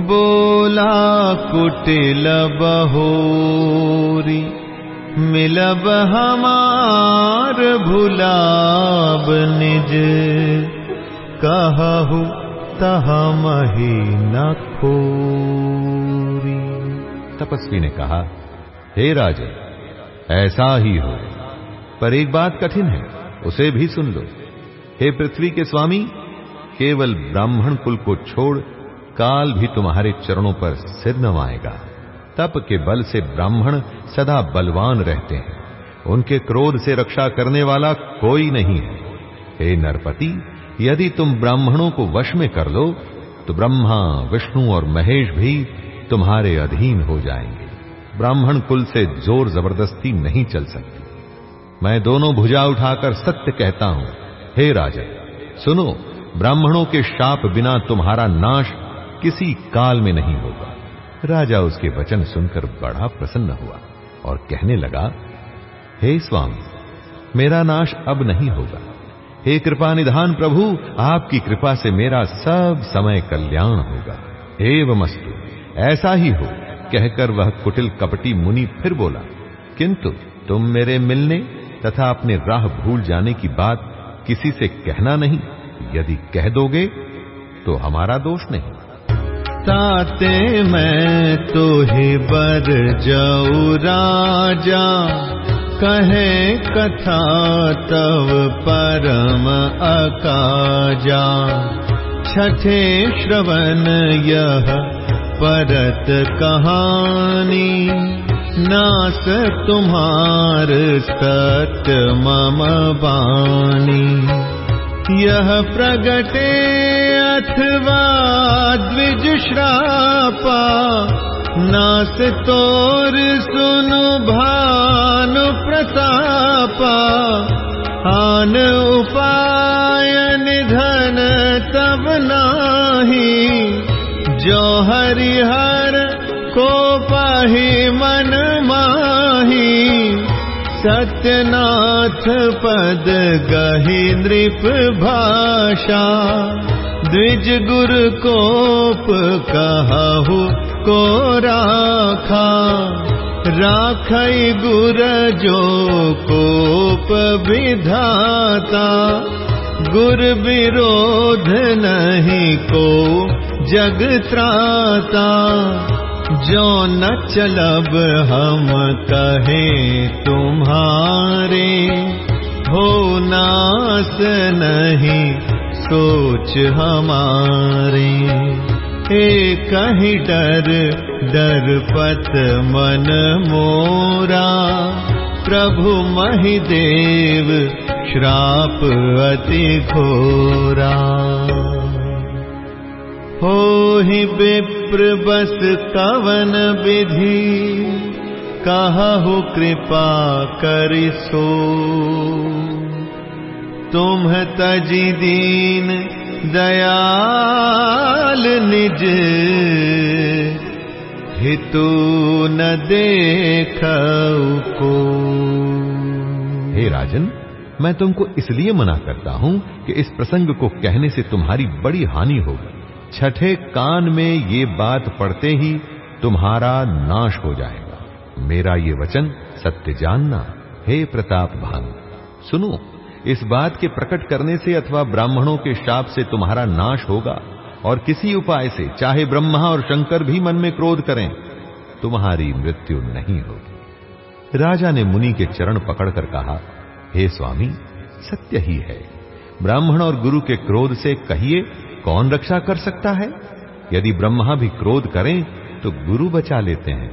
B: बोला कुटिल बहोरी, मिलब हमार भुलाब निज। कहु तह मही न खोरी।
A: तपस्वी ने कहा, हे राजे, ऐसा ही हो। पर एक बात कठिन है, उसे भी सुन लो। हे पृथ्वी के स्वामी, केवल ब्राह्मण कुल को छोड़ काल भी तुम्हारे चरणों पर सिर नवाएगा। तप के बल से ब्राह्मण सदा बलवान रहते हैं। उनके क्रोध से रक्षा करने वाला कोई नहीं है। हे नरपति, यदि तुम ब्राह्मणों को वश में कर लो तो ब्रह्मा, विष्णु और महेश भी तुम्हारे अधीन हो जाएँगे। ब्राह्मण कुल से ज़ोर ज़बरदस्ती नहीं चल सकती। मैं दोनों भुजा उठाकर सत्य कहता हूँ हे राजा, सुनो, ब्राह्मणों के शाप बिना तुम्हारा नाश किसी काल में नहीं होगा। राजा उसके वचन सुनकर बड़ा प्रसन्न हुआ और कहने लगा, हे स्वामी, मेरा नाश अब नहीं होगा। हे कृपा निधान प्रभु, आपकी कृपा से मेरा सब समय कल्याण होगा। एवमस्तु, ऐसा ही हो, कहकर वह कुटिल कपटी मुनि फिर बोला, किंतु तुम मेरे मिलने तथा अपने राह भूल जाने की बात किसी से कहना नहीं। यदि कह दोगे तो हमारा दोष नहीं।
B: ताते मैं तो ही बर जाऊ राजा, कहे कथा तव परम अकाजा। छठे श्रवण यह परत कहानी। नास तुम्हार सत्य मम बानी यह प्रगटे अथवा द्विज श्रापा नास तोर सुनु भानु प्रतापा। आन उपाय निधन तब नाही जो हरिहर को पाही मन माही सत्यनाथ पद गही नृप भाषा। द्विज गुर कोप कहु को राखा। राखई गुर जो कोप विधाता। गुर विरोध नहीं को जग त्राता जो न चलब हम कहे तुम्हारे, हो नास नहीं सोच हमारे। ही डर डर पत मन मोरा, प्रभु महिदेव श्राप अति घोरा। हो ही विप्र बस कवन विधि। कहु कृपा कर करिसो तुम तजी दीन दयाल निज। हितु न देख को।
A: हे राजन, मैं तुमको इसलिए मना करता हूँ कि इस प्रसंग को कहने से तुम्हारी बड़ी हानि होगी। छठे कान में ये बात पढ़ते ही तुम्हारा नाश हो जाएगा। मेरा ये वचन सत्य जानना हे प्रताप भान। सुनो, इस बात के प्रकट करने से अथवा ब्राह्मणों के शाप से तुम्हारा नाश होगा और किसी उपाय से, चाहे ब्रह्मा और शंकर भी मन में क्रोध करें, तुम्हारी मृत्यु नहीं होगी। राजा ने मुनि के चरण पकड़कर कहा, हे स्वामी, सत्य ही है। ब्राह्मण और गुरु के क्रोध से कहिए कौन रक्षा कर सकता है? यदि ब्रह्मा भी क्रोध करें तो गुरु बचा लेते हैं।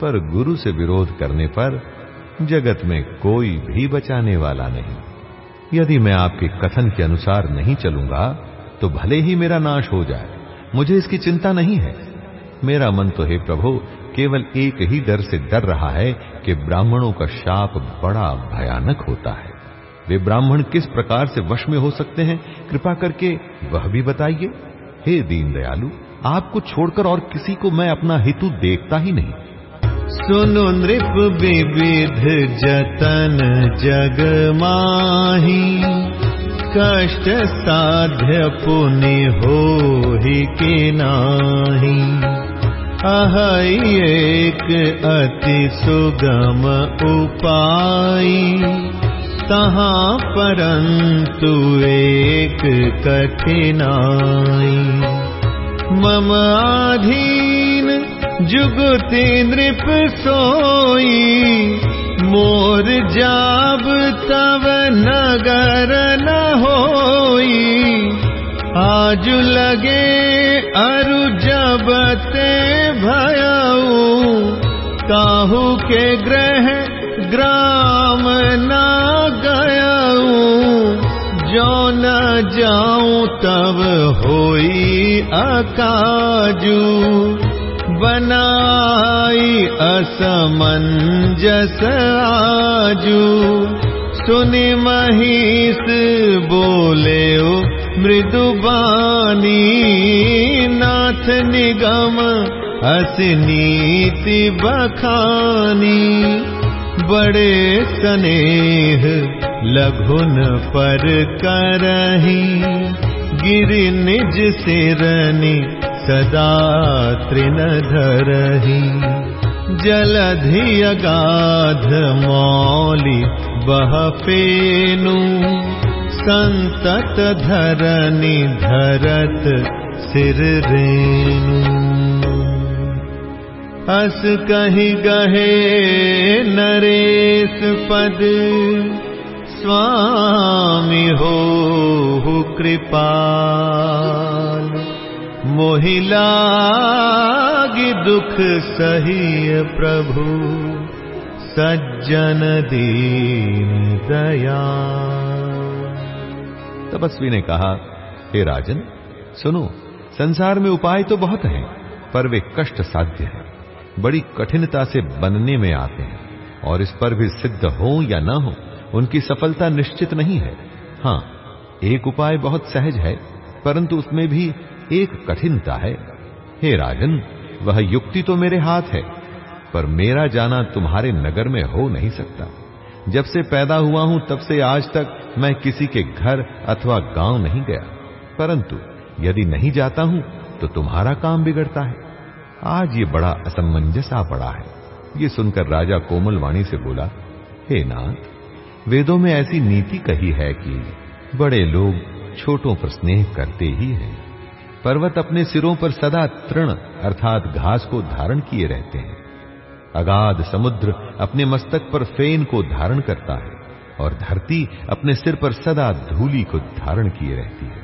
A: पर गुरु से विरोध करने पर जगत में कोई भी बचाने वाला नहीं। यदि मैं आपके कथन के अनुसार नहीं चलूँगा तो भले ही मेरा नाश हो जाए। मुझे इसकी चिंता नहीं है। मेरा मन तो हे प्रभु, केवल एक ही डर से डर रहा है कि ब्राह्मणों का शाप बड़ा भयानक होता है। वे ब्राह्मण किस प्रकार से वश में हो सकते हैं? कृपा करके वह भी बताइए। हे दीन दयालु आपको छोड़कर और किसी को मैं अपना हेतु देखता ही नहीं।
B: सुनु नृप विविध जतन जग माही, कष्ट साध्य पुण्य हो ही के नाही। अह एक अति सुगम उपाय तहाँ परंतु एक कठिनाई। मम आधीन जुगति नृप सोई, मोर जाब तव नगर न होई। आज लगे अरु जबते भयऊ, काहू के ग्रह ग्राम न न जाऊं तब होई अकाजू। बनाई असमंजस आजू। सुनि महिष बोले मृदुबानी नाथ निगम असनीति बखानी बड़े स्नेह लघुन पर करही। गिरि निज सिरनि सदा तृण धरही। जलधि अगाध मौलि बह पेनु संतत धरनि धरत सिर रेणु अस कही गहे नरेश पद। स्वामी हो कृपाल। मोहिला दुख सही प्रभु। सज्जन दीन दया
A: तपस्वी ने कहा, हे राजन, सुनो, संसार में उपाय तो बहुत हैं, पर वे कष्ट साध्य हैं। बड़ी कठिनता से बनने में आते हैं और इस पर भी सिद्ध हो या ना हो, उनकी सफलता निश्चित नहीं है। हाँ एक उपाय बहुत सहज है, परंतु उसमें भी एक कठिनता है। हे राजन, वह युक्ति तो मेरे हाथ है, पर मेरा जाना तुम्हारे नगर में हो नहीं सकता। जब से पैदा हुआ हूँ, तब से आज तक मैं किसी के घर अथवा गाँव नहीं गया। परंतु यदि नहीं जाता हूँ तो तुम्हारा काम बिगड़ता है। आज ये बड़ा असमंजस आ पड़ा है। ये सुनकर राजा कोमल वाणी से बोला, हे नाथ, वेदों में ऐसी नीति कही है कि बड़े लोग छोटों पर स्नेह करते ही हैं। पर्वत अपने सिरों पर सदा तृण अर्थात घास को धारण किए रहते हैं। अगाध समुद्र अपने मस्तक पर फेन को धारण करता है और धरती अपने सिर पर सदा धूली को धारण किए रहती है।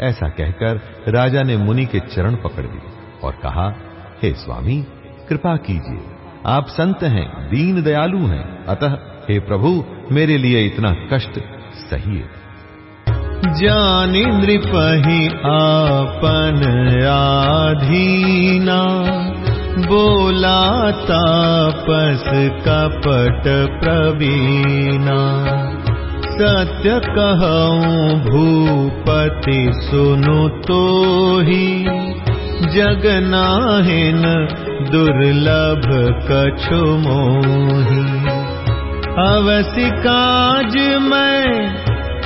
A: ऐसा कहकर राजा ने मुनि के चरण पकड़ लिए और कहा हे स्वामी, कृपा कीजिए। आप संत हैं, दीन दयालु हैं। अतः, हे प्रभु, मेरे लिए इतना कष्ट सही है।
B: जानी नृपही आपन आधीना, बोला तापस कपट प्रवीणा। सत्य कहूँ भूपति सुनु तो ही। जगनाहिन दुर्लभ कछु मोही। अवसि काज मैं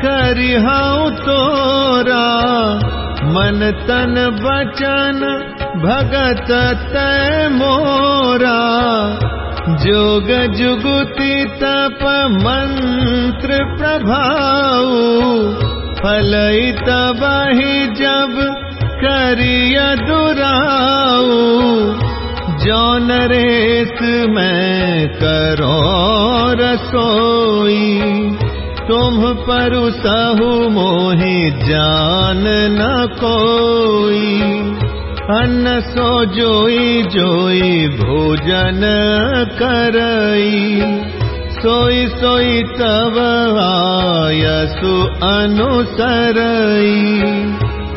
B: करिहाऊ तोरा। मन तन बचन भगत तय मोरा जोग जुगुति तप दुराऊ जौन रेस में करो रसोई तुम पर सहु मोहि जान न कोई सो जोई जोई भोजन करई। सोई सोई तव आयसु अनुसरई।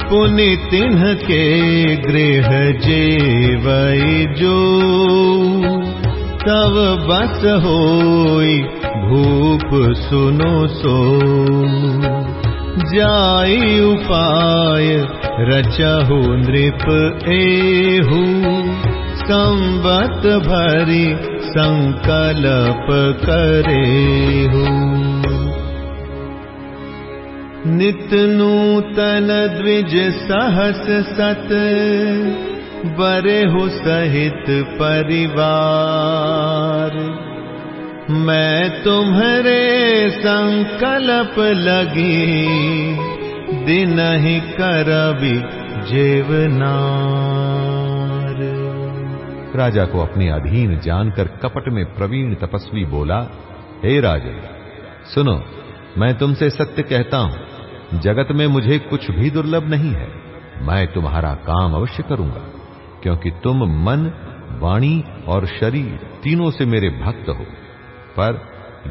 B: पुनि तिन्ह के गृह जेवई जो। तब बस होई भूप सुनो सो जाई उपाय रचहु नृप एहू। संबत भरी संकल्प करेहू। नित नूतन द्विज सहस सत बरेहु सहित परिवार मैं तुम्हारे संकल्प लगी, दिन ही करबी जेवनार।
A: राजा को अपने अधीन जानकर कपट में प्रवीण तपस्वी बोला, हे राजे, सुनो, मैं तुमसे सत्य कहता हूँ, जगत में मुझे कुछ भी दुर्लभ नहीं है। मैं तुम्हारा काम अवश्य करूँगा, क्योंकि तुम मन, वाणी और शरीर तीनों से मेरे भक्त हो। पर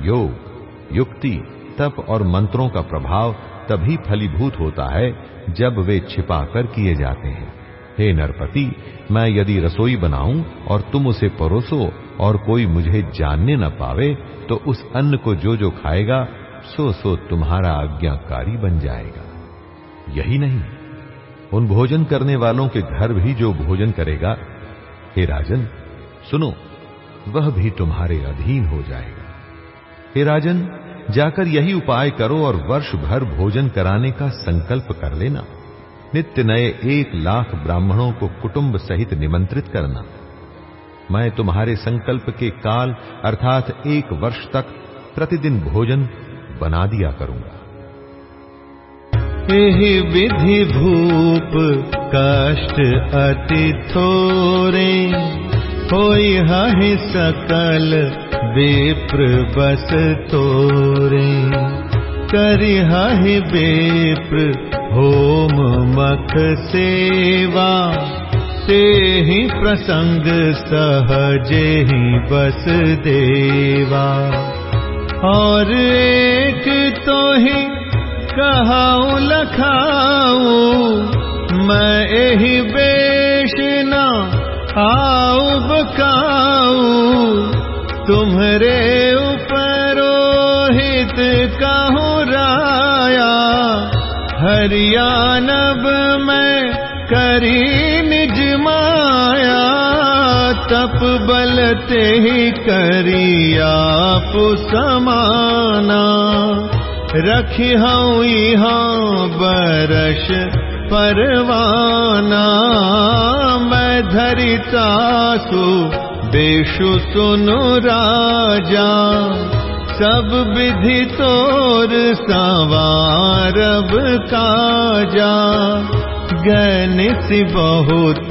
A: योग, युक्ति, तप और मंत्रों का प्रभाव तभी फलीभूत होता है जब वे छिपाकर किए जाते हैं। हे नरपति, मैं यदि रसोई बनाऊँ और तुम उसे परोसो और कोई मुझे जानने न पावे तो उस अन्न को जो जो खाएगा, सो सो तुम्हारा आज्ञाकारी बन जाएगा। यही नहीं, उन भोजन करने वालों के घर भी जो भोजन करेगा। हे राजन, सुनो वह भी तुम्हारे अधीन हो जाएगा। हे राजन, जाकर यही उपाय करो और वर्ष भर भोजन कराने का संकल्प कर लेना। नित्य नए एक लाख ब्राह्मणों को कुटुंब सहित निमंत्रित करना। मैं तुम्हारे संकल्प के काल, अर्थात एक वर्ष तक, प्रतिदिन भोजन बना दिया करूँगा।
B: विधि भूप कष्ट अति थोरे। होई हहि सकल, विप्र बस तोरे। करि हहि विप्र, होम मख सेवा। ते ही प्रसंग सहजे ही बस देवा। और एक तो ही कहाऊ, लखाऊ, मैं यही बेश न आऊ बकाऊ तुम्हरे उपरोहित कहूँ राया। हरियाणब मैं करी निज माया, तप बलते ही करी आप समाना। रखी हूँ यहाँ बरस परवाना, मैं धरिता सु बेशु सुनु राजा। सब विधि तोर सवारब काजा। गनिस बहुत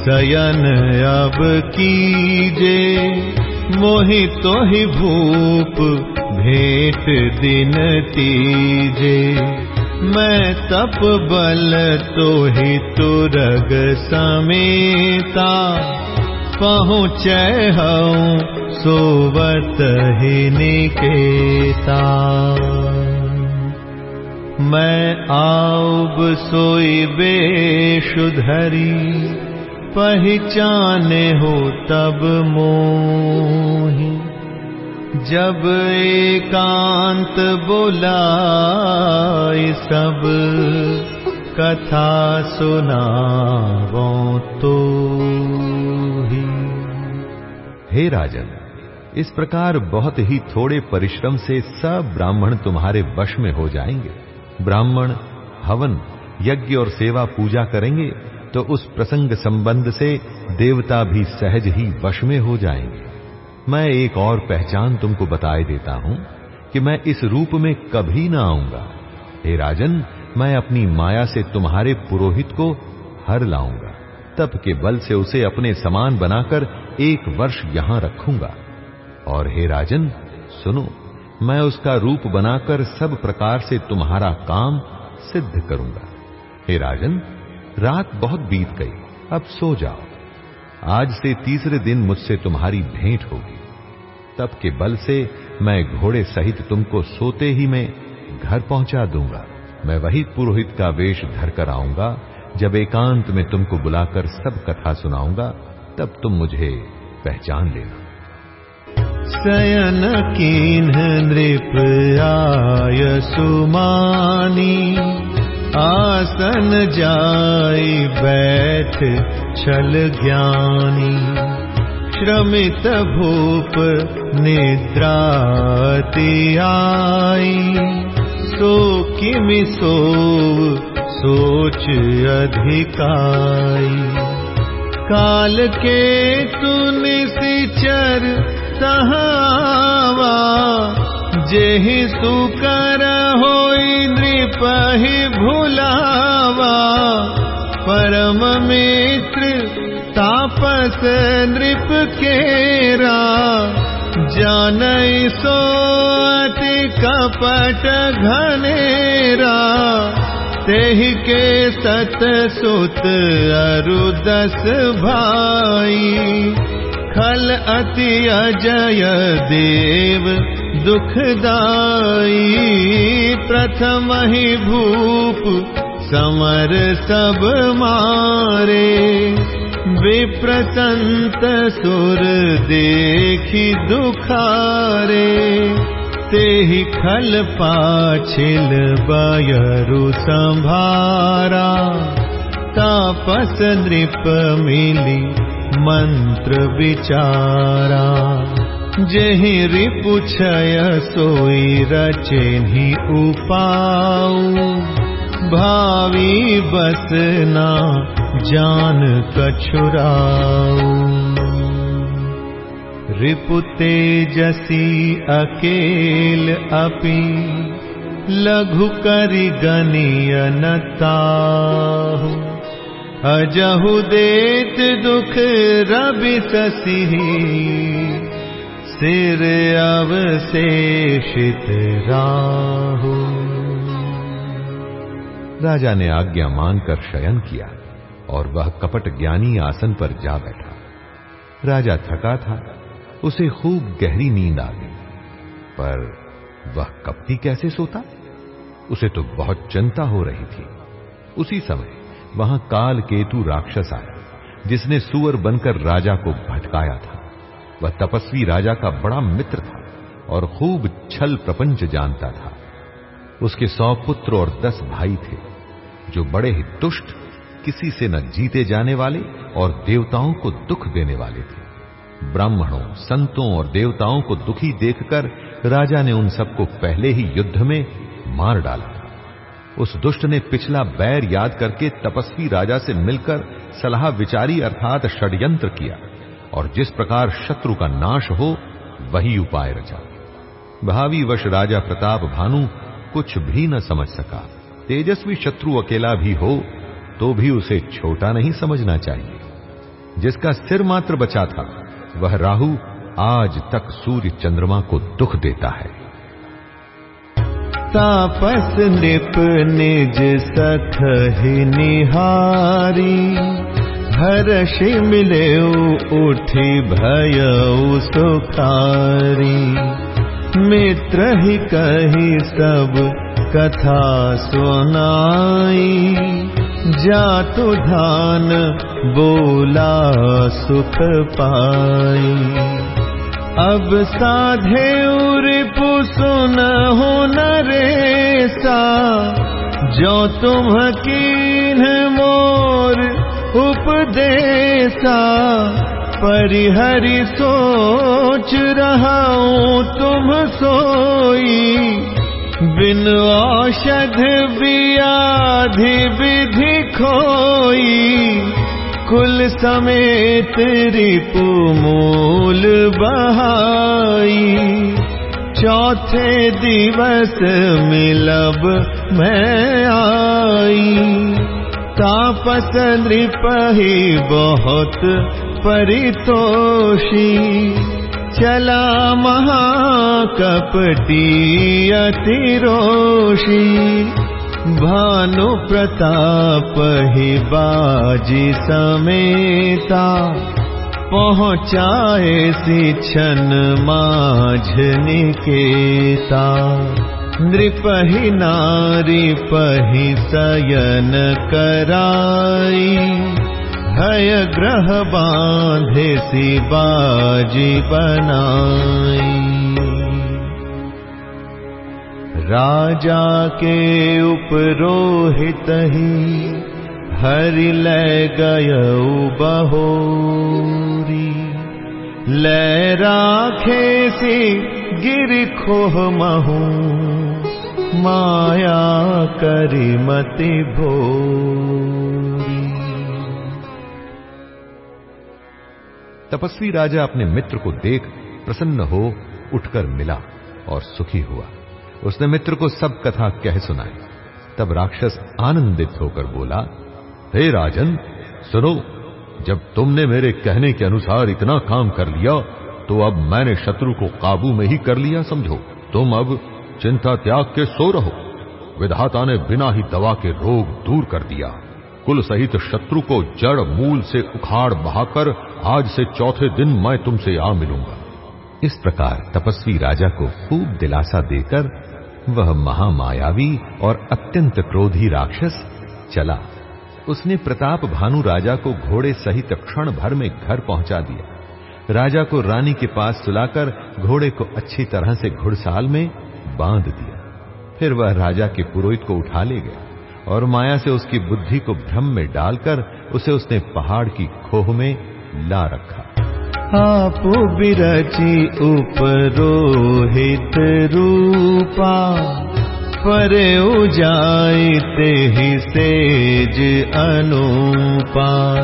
B: सयन अब कीजे। मोहि तो ही भूप भेंट दिन तीजे मैं तप बल तो ही तुरग समेता। पहुँच हूँ सोवत ही निकेता। मैं आऊब सोई बेशुधरी, पहचाने हो तब मोही। जब एकांत बोलाई सब कथा सुनावो तो ही।
A: हे राजन, इस प्रकार बहुत ही थोड़े परिश्रम से सब ब्राह्मण तुम्हारे वश में हो जाएँगे। ब्राह्मण, हवन, यज्ञ और सेवा पूजा करेंगे तो उस प्रसंग संबंध से देवता भी सहज ही वश में हो जाएँगे। मैं एक और पहचान तुमको बताए देता हूँ कि मैं इस रूप में कभी ना आऊँगा। हे राजन, मैं अपनी माया से तुम्हारे पुरोहित को हर लाऊँगा। तप के बल से उसे अपने समान बनाकर एक वर्ष यहाँ रखूँगा। और हे राजन, सुनो, मैं उसका रूप बनाकर सब प्रकार से तुम्हारा काम सिद्ध करूँगा। हे राजन, रात बहुत बीत गई, अब सो जाओ। आज से तीसरे दिन मुझसे तुम्हारी भेंट होगी। तब के बल से मैं घोड़े सहित तुमको सोते ही में घर पहुँचा दूँगा। मैं वही पुरोहित का वेश धर कर आऊँगा, जब एकांत में तुमको बुलाकर सब कथा सुनाऊँगा, तब तुम मुझे पहचान लेना।
B: शयन नृप आय सुमानी, आसन जाय बैठ छल ज्ञानी, श्रमित भूप निद्राति आई। सो किमि सो सोच अधिकाई। काल के तुन सिचर सहावा, जेहि सुकर होई नृपहि भुलावा। परम मित्र तापस नृप केरा जानई सो अति कपट घनेरा। तेहि के सत सुत अरुदस भाई। खल अति अजय देव दुखदाई प्रथम ही भूप समर सब मारे विप्रसंत सुर देखी दुखारे ते ही खल पाछिल बयरु संभारा। तापस नृप मिली मंत्र विचारा। जेहि रिपुछय सोई रचेहि उपाऊ भावी बसना जान कछुराऊ। रिपु तेजसी अकेल अपि लघु करि गनियनताहु अजहु देत दुख सिर अवशेषित राहु
A: राजा ने आज्ञा मानकर शयन किया और वह कपट ज्ञानी आसन पर जा बैठा। राजा थका था, उसे खूब गहरी नींद आ गई। पर वह कपटी कैसे सोता? उसे तो बहुत चिंता हो रही थी। उसी समय वहाँ काल केतु राक्षस आया, जिसने सुअर बनकर राजा को भटकाया था। वह तपस्वी राजा का बड़ा मित्र था और खूब छल प्रपंच जानता था। उसके सौ पुत्र और दस भाई थे। जो बड़े ही दुष्ट, किसी से न जीते जाने वाले और देवताओं को दुख देने वाले थे। ब्राह्मणों, संतों और देवताओं को दुखी देखकर राजा ने उन सबको पहले ही युद्ध में मार डाला। उस दुष्ट ने पिछला बैर याद करके तपस्वी राजा से मिलकर सलाह विचारी अर्थात षड्यंत्र किया और जिस प्रकार शत्रु का नाश हो, वही उपाय रचा। भावी वश राजा प्रताप भानु कुछ भी न समझ सका। तेजस्वी शत्रु अकेला भी हो तो भी उसे छोटा नहीं समझना चाहिए। जिसका सिर मात्र बचा था, वह राहु आज तक सूर्य चंद्रमा को दुख देता है।
B: तापस निप निज सख निहारी, हर्ष मिले उठी भय सुखारी। मित्र ही कही सब कथा सुनाई। जातु धान बोला सुख पाई। अब साधे रिपु सुन हो नरेसा। जो तुम कीन मोर उपदेसा। परिहरि सोच रहा हूँ तुम सोई। बिन औषध व्याधि विधि खोई कुल समेत रिपु मूल बहाई। चौथे दिवस मिलब मैं आई। तापस नृपही बहुत परितोषी चला महाकपटी अतिरोषी। भानु प्रताप ही बाजी समेता। पहुँचाए सिछन माझ निकेता। नृपहि नारी पहि सयन कराई हय ग्रह बांधे बाजी बनाई। राजा के उपरोहित ही हरि ले गय बहोरी। ले राखे सी गिर खोह महू। माया करी मति
A: तपस्वी राजा अपने मित्र को देख प्रसन्न हो उठकर मिला और सुखी हुआ। उसने मित्र को सब कथा कह सुनाई। तब राक्षस आनंदित होकर बोला, हे राजन, सुनो, जब तुमने मेरे कहने के अनुसार इतना काम कर लिया तो अब मैंने शत्रु को काबू में ही कर लिया, समझो। तुम अब चिंता त्याग के सो रहो। विधाता ने बिना ही दवा के रोग दूर कर दिया। कुल सहित शत्रु को जड़ मूल से उखाड़ बहाकर आज से चौथे दिन मैं तुमसे आ मिलूँगा। इस प्रकार तपस्वी राजा को खूब दिलासा देकर वह महामायावी और अत्यंत क्रोधी राक्षस चला। उसने प्रताप भानु राजा को घोड़े सहित क्षण भर में घर पहुँचा दिया। राजा को रानी के पास सुलाकर घोड़े को अच्छी तरह से घुड़साल में बाँध दिया। फिर वह राजा के पुरोहित को उठा ले गया। और माया से उसकी बुद्धि को भ्रम में डालकर उसे उसने पहाड़ की खोह में ला रखा।
B: आप बिरची उपरोहित रूपा, परे उजाइते ही सेज अनुपा।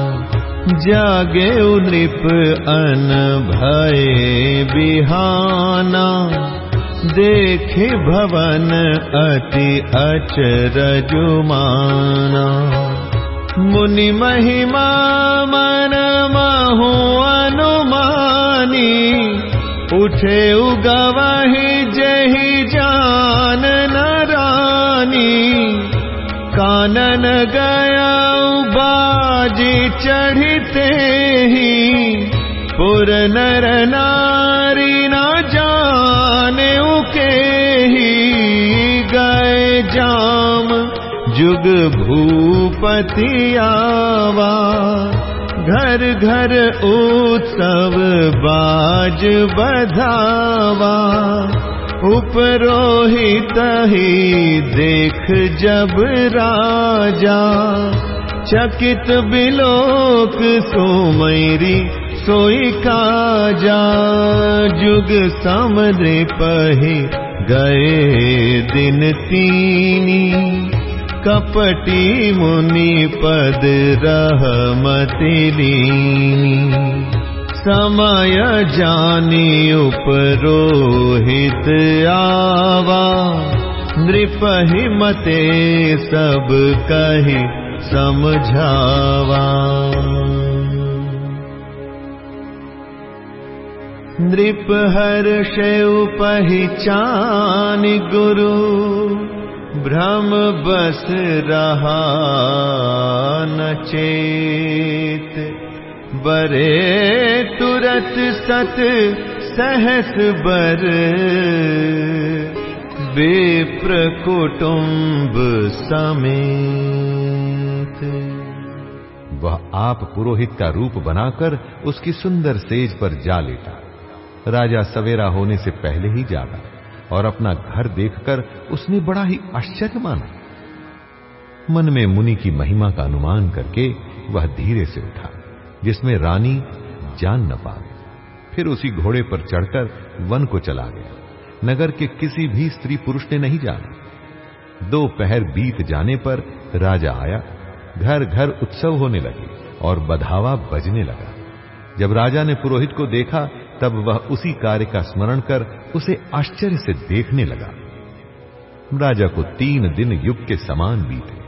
B: जागे नृप अन भय बिहाना देखे भवन अति अचरजुमाना। मुनि महिमा मन महु अनुमानी उठे उगवहि जही जान नारानी। कानन गया बाजी चढ़ते ही पुर नर घर उत्सव बाज बधावा। उपरोहित ही देख जब सोई काजा। जुग समद्र पही गए दिन तीनी कपटी मुनि पद रहमति लीनी समय जानी उपरोहित आवा। नृपहि मते सब कही समझावा। नृप हर्ष पहचान गुरु भ्रम बस रहा न चेत। बरे तुरत सत सहस बर। विप्र समेत।
A: वह आप पुरोहित का रूप बनाकर उसकी सुंदर सेज पर जा लेटा राजा सवेरा होने से पहले ही जागा। और अपना घर देखकर उसने बड़ा ही आश्चर्य माना। मन में मुनि की महिमा का अनुमान करके वह धीरे से उठा, जिसमें रानी जान न पावे फिर उसी घोड़े पर चढ़कर वन को चला गया। नगर के किसी भी स्त्री पुरुष ने नहीं जाना। दो पहर बीत जाने पर राजा आया घर घर उत्सव होने लगे और बधावा बजने लगा। जब राजा ने पुरोहित को देखा तब वह उसी कार्य का स्मरण कर उसे आश्चर्य से देखने लगा। राजा को तीन दिन युग के समान बीते।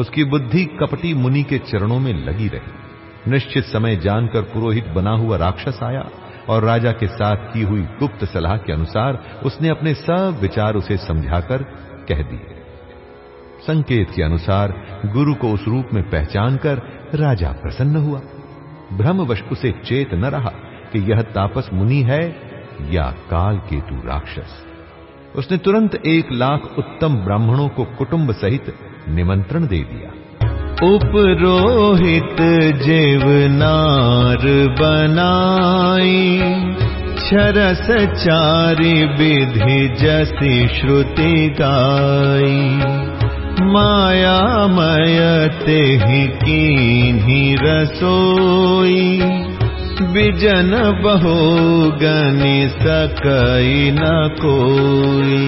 A: उसकी बुद्धि कपटी मुनि के चरणों में लगी रही। निश्चित समय जानकर पुरोहित बना हुआ राक्षस आया और राजा के साथ की हुई गुप्त सलाह के अनुसार उसने अपने सब विचार उसे समझाकर कह दिए। संकेत के अनुसार गुरु को उस रूप में पहचान कर राजा प्रसन्न हुआ। भ्रमवश उसे चेत न रहा। कि यह तापस मुनि है या काल केतु राक्षस। उसने तुरंत एक लाख उत्तम ब्राह्मणों को कुटुंब सहित निमंत्रण दे दिया।
B: उपरोहित जेवनार बनाई छरस चारि विधि जसी श्रुति गाई। मायामय तेहि कीन्ही रसोई बिजन बहो गनि सकई न कोई।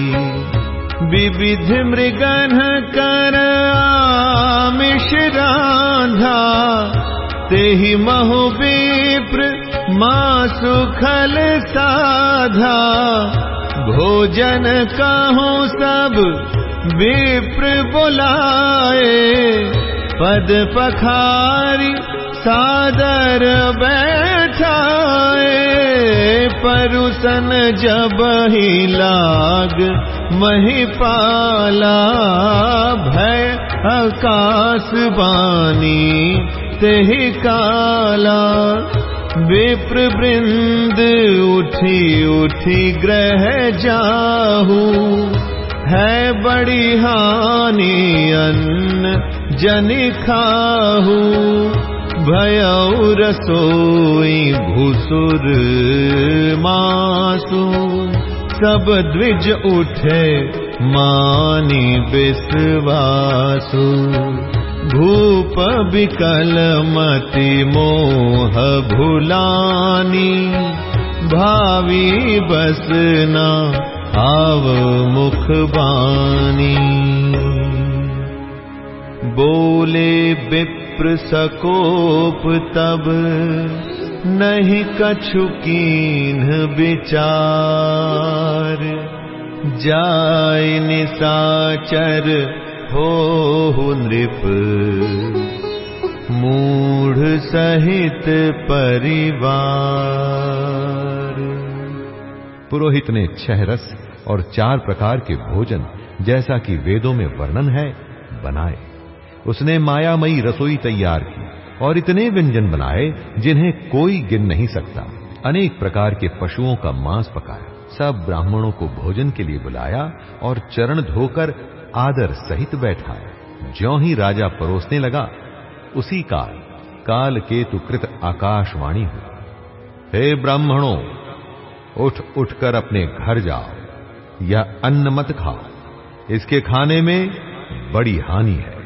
B: विविध मृगन कर मिश्राधा तेहि महु विप्र मासु खल साधा। भोजन कहूँ सब विप्र बुलाए पद पखारी सादर बैठाए, परुसन जब ही लाग महिपाला भय आकाश बानी काला। विप्र वृंद उठी उठी ग्रह जाहू। है बड़ी हानि अन्न जन खाहू। भयऊ रसोई भूसुर मासु। सब द्विज उठे मानी विश्वासु। भूप विकल मति मोह भुलानी। भावी बसना आव मुख बानी बोले विप्र सकोप तब, नहीं कछु कीन विचार। जाय निसाचर हो नृप, मूढ़ सहित परिवार।
A: पुरोहित ने छह रस और चार प्रकार के भोजन, जैसा कि वेदों में वर्णन है, बनाए। उसने मायामयी रसोई तैयार की और इतने व्यंजन बनाए जिन्हें कोई गिन नहीं सकता। अनेक प्रकार के पशुओं का मांस पकाया, सब ब्राह्मणों को भोजन के लिए बुलाया और चरण धोकर आदर सहित बैठाया। ज्यो ही राजा परोसने लगा, उसी काल काल केतु कृत आकाशवाणी हुई। हे ब्राह्मणों, उठ, उठकर अपने घर जाओ, यह अन्न मत खाओ। इसके खाने में बड़ी हानि है।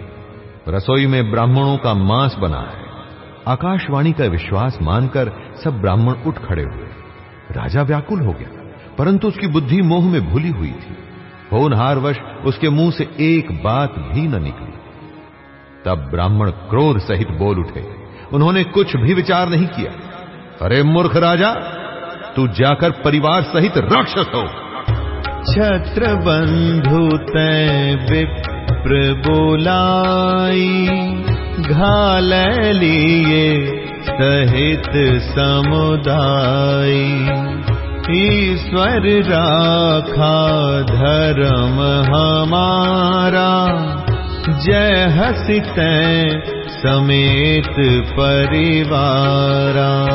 A: रसोई में ब्राह्मणों का मांस बना है। आकाशवाणी का विश्वास मानकर सब ब्राह्मण उठ खड़े हुए। राजा व्याकुल हो गया, परंतु उसकी बुद्धि मोह में भूली हुई थी। होनहारवश उसके मुँह से एक बात भी न निकली। तब ब्राह्मण क्रोध सहित बोल उठे, उन्होंने कुछ भी विचार नहीं किया। अरे मूर्ख राजा, तू जाकर परिवार सहित राक्षस हो।
B: छत्र बंधु तय विप्र बोलाई, घाल लिए सहित समुदाय। ईश्वर राखा धर्म हमारा, जय हसित समेत परिवारा।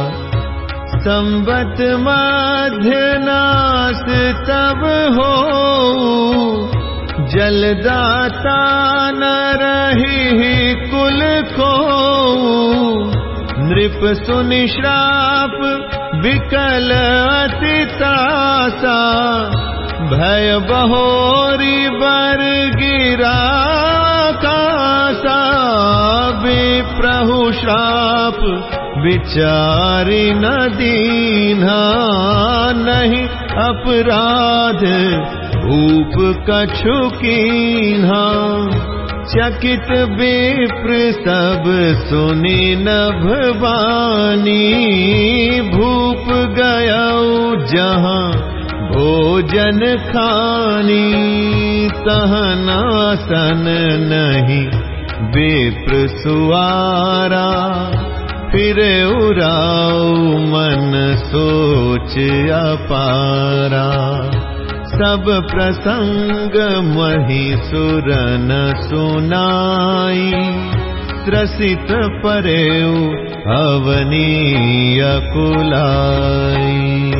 B: संबत मध्य नास तब हो जलदाता न रही कुल को। नृप सुनिश्राप विकल अतितासा भय बहोरी बर गिरा कासा। विप्रहु श्राप विचारी दीना नहीं अपराध भूप कछु कीन्हा चकित विप्र सब सुनी नभवानी। भूप गया जहाँ भोजन खानी तहनासन नहीं विप्र सुआरा। फिर उराऊ मन सोच अपारा सब प्रसंग सुरन सुनाई। त्रसित परेऊ अवनीय कुलाई।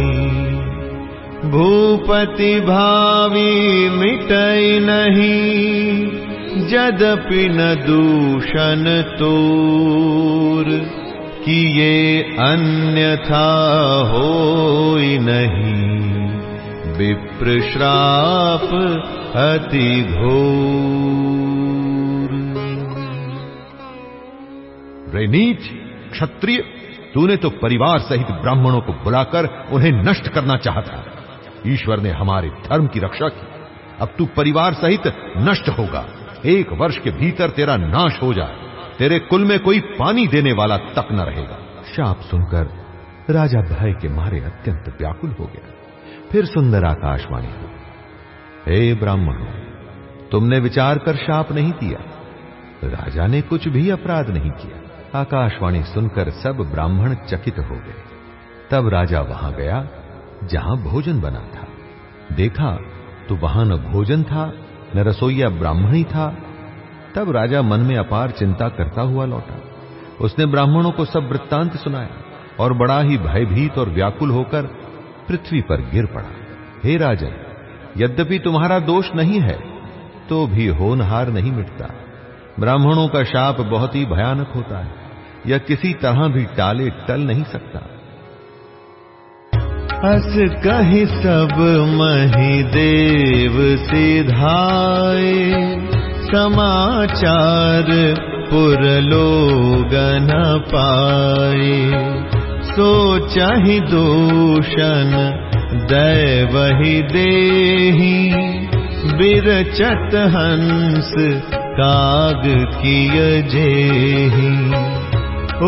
B: भूपति भावी मिटई नहीं जदपि न दूषण कि अन्यथा हो नहीं विप्र श्राप अति घोर।
A: रे नीच क्षत्रिय, तूने तो परिवार सहित ब्राह्मणों को बुलाकर उन्हें नष्ट करना चाहता ईश्वर ने हमारे धर्म की रक्षा की। अब तू परिवार सहित नष्ट होगा। एक वर्ष के भीतर तेरा नाश हो जाए तेरे कुल में कोई पानी देने वाला तक न रहेगा। शाप सुनकर राजा भय के मारे अत्यंत व्याकुल हो गया। फिर सुंदर आकाशवाणी हुई हे ब्राह्मण, तुमने विचार कर शाप नहीं दिया राजा ने कुछ भी अपराध नहीं किया। आकाशवाणी सुनकर सब ब्राह्मण चकित हो गए। तब राजा वहाँ गया, जहाँ भोजन बना था। देखा तो वहाँ न भोजन था, न रसोईया ब्राह्मण ही था। तब राजा मन में अपार चिंता करता हुआ लौटा। उसने ब्राह्मणों को सब वृत्तांत सुनाया और बड़ा ही भयभीत और व्याकुल होकर पृथ्वी पर गिर पड़ा। हे राजन, यद्यपि तुम्हारा दोष नहीं है तो भी होनहार नहीं मिटता। ब्राह्मणों का शाप बहुत ही भयानक होता है यह किसी तरह भी टाले टल नहीं सकता।
B: अस कही सब मही देव सिधाए, समाचार पुरलोगन पाए। दूषण दैवहि देही। बिरचत हंस काग किय जेही।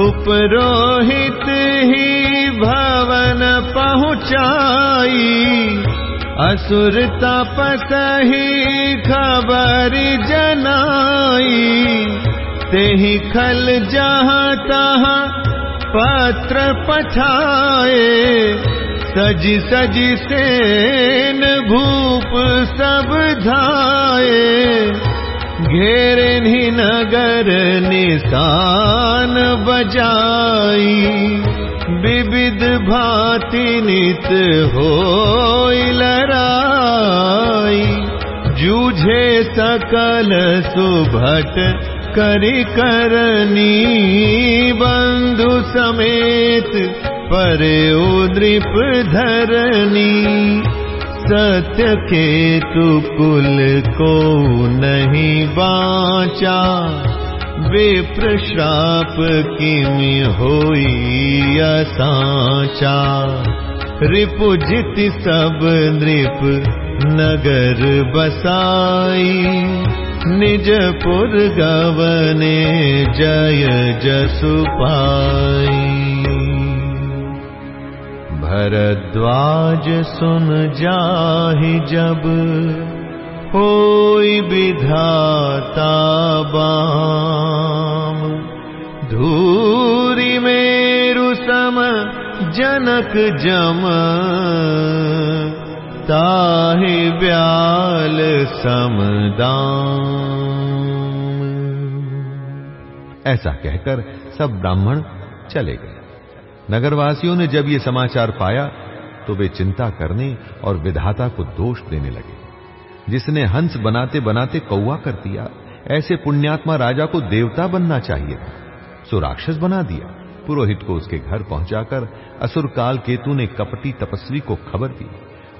B: उपरोहित ही भवन पहुँचाई असुर तपसही खबर जनाई। तेहि खल जहाँ तहाँ पत्र पठाए सजी सजी सेन भूप सब धाये। घेरे ही नगर निशान बजाई। विविध भांति नित हो लड़ाई। जूझे सकल सुभट करि करनी बंधु समेत, परे उद्रिप धरनी। सत्य के तु कुल को नहीं बाचा विप्र श्राप किमि होई असाचा। रिपुजित सब नृप नगर बसाई। निज पुर गवने जय जसु भरद्वाज सुन जाहि जब होई विधाता बाम। धूरी मेरु सम जनक जम ताहि ब्याल समदाम।
A: ऐसा कहकर सब ब्राह्मण चले गए। नगरवासियों ने जब ये समाचार पाया तो वे चिंता करने और विधाता को दोष देने लगे। जिसने हंस बनाते बनाते कौआ कर दिया, ऐसे पुण्यात्मा राजा को देवता बनना चाहिए था। सो राक्षस बना दिया। पुरोहित को उसके घर पहुंचाकर असुर काल केतु ने कपटी तपस्वी को खबर दी।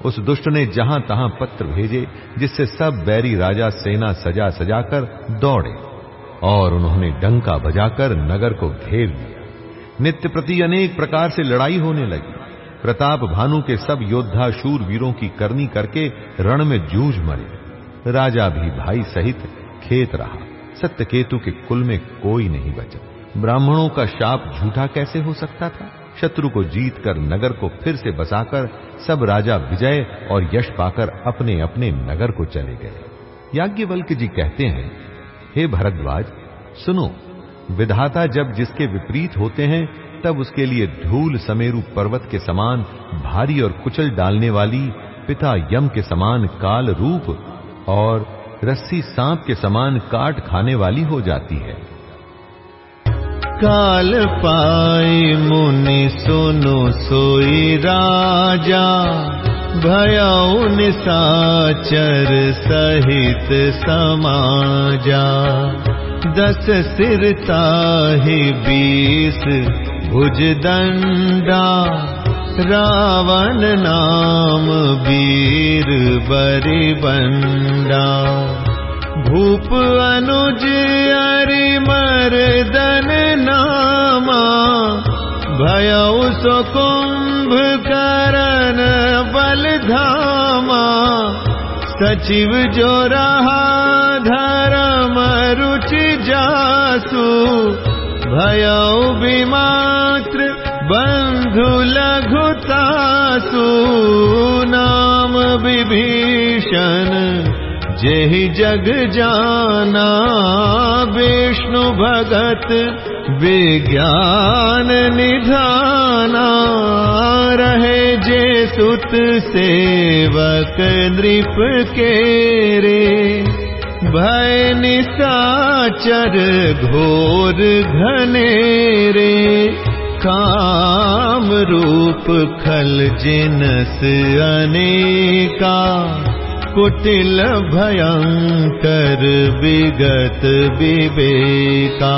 A: उस दुष्ट ने जहाँ तहां पत्र भेजे, जिससे सब बैरी राजा सेना सजा सजाकर दौड़े, और उन्होंने डंका बजाकर नगर को घेर लिया। नित्य प्रति अनेक प्रकार से लड़ाई होने लगी। प्रताप भानु के सब योद्धा शूर वीरों की करनी करके रण में जूझ मरे। राजा भी भाई सहित खेत रहा। सत्य केतु के कुल में कोई नहीं बचा। ब्राह्मणों का शाप झूठा कैसे हो सकता था? शत्रु को जीत कर नगर को फिर से बसाकर सब राजा विजय और यश पाकर अपने अपने नगर को चले गए। याज्ञवल्क जी कहते हैं, हे भरद्वाज, सुनो, विधाता जब जिसके विपरीत होते हैं, तब उसके लिए धूल समेरु पर्वत के समान भारी और कुचल डालने वाली, पिता यम के समान काल रूप और रस्सी सांप के समान काट खाने वाली हो जाती है।
B: काल पाई मुनि सुनो सोई राजा। भयउ निसाचर सहित समाजा। दस सिरता ही बीस भुज दंडा। रावण नाम वीर बरि बंडा भूप अनुज अरि मर्दन नामा। भयउ सो कुंभ करन बल धामा। सचिव जो रहा धर्म रुचि जासु। भयउ विमात्र बंधु लघुतासु नाम विभीषण जेहि जग जाना, विष्णु भगत विज्ञान निधाना, रहे जे सुत सेवक नृप के रे। भय निसाचर घोर घने रे। काम रूप खल जिनस अनेका कुटिल भयंकर विगत विवेका।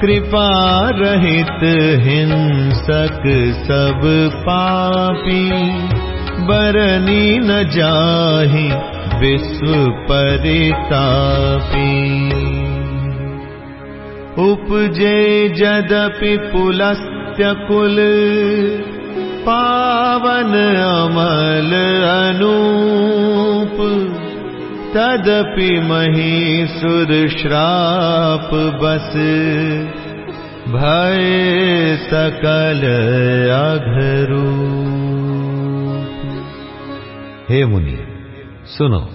B: कृपा रहित हिंसक सब पापी बरनी न जाहि विश्व परितापी। उपजे जदपि पुलस्त्यकुल पावन अमल अनूप, तदपि सुर श्राप बस। भय सकल अघरू।
A: हे मुनि, सुनो,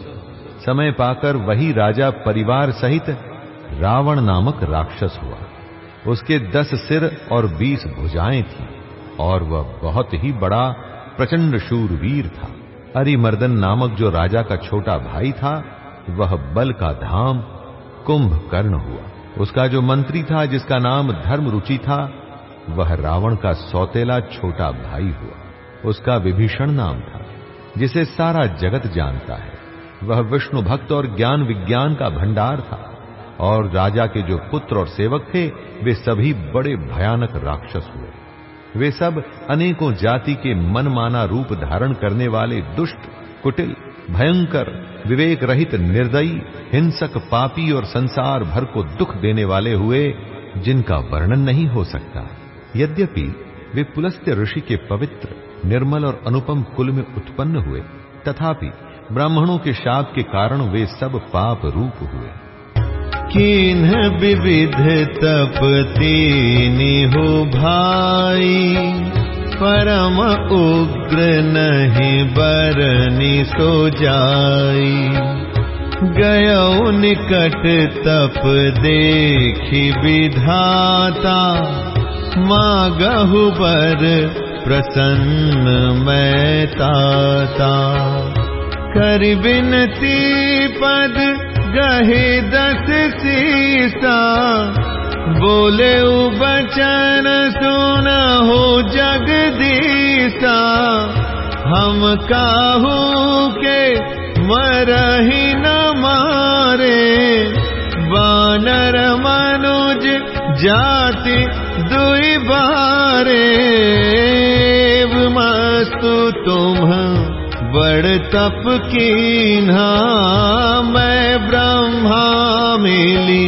A: समय पाकर वही राजा परिवार सहित रावण नामक राक्षस हुआ। उसके दस सिर और बीस भुजाएँ थीं। और वह बहुत ही बड़ा प्रचंड शूरवीर था। अरिमर्दन नामक जो राजा का छोटा भाई था, वह बल का धाम कुंभकर्ण हुआ। उसका जो मंत्री था, जिसका नाम धर्म रुचि था, वह रावण का सौतेला छोटा भाई हुआ। उसका विभीषण नाम था, जिसे सारा जगत जानता है। वह विष्णु भक्त और ज्ञान विज्ञान का भंडार था। और राजा के जो पुत्र और सेवक थे, वे सभी बड़े भयानक राक्षस हुए। वे सब अनेकों जाति के मनमाना रूप धारण करने वाले दुष्ट, कुटिल, भयंकर विवेक रहित निर्दयी, हिंसक, पापी और संसार भर को दुख देने वाले हुए, जिनका वर्णन नहीं हो सकता। यद्यपि वे पुलस्त्य ऋषि के पवित्र, निर्मल और अनुपम कुल में उत्पन्न हुए, तथापि ब्राह्मणों के शाप के कारण वे सब पाप रूप हुए।
B: विविध तप तीनी हो भाई। परम उग्र नहीं बरनी सो जाई। गयो निकट तप देखी विधाता मागहु बर प्रसन्न मैं ताता। कर बिनती पद गहे दस सीसा बोले बचन सुन हो जगदीसा हम काहू के मरही न मारे। बानर मनुज जाति दुई बारे। मस्तु तुम बड़ तप कीन्हा मैं ब्रह्मा मिली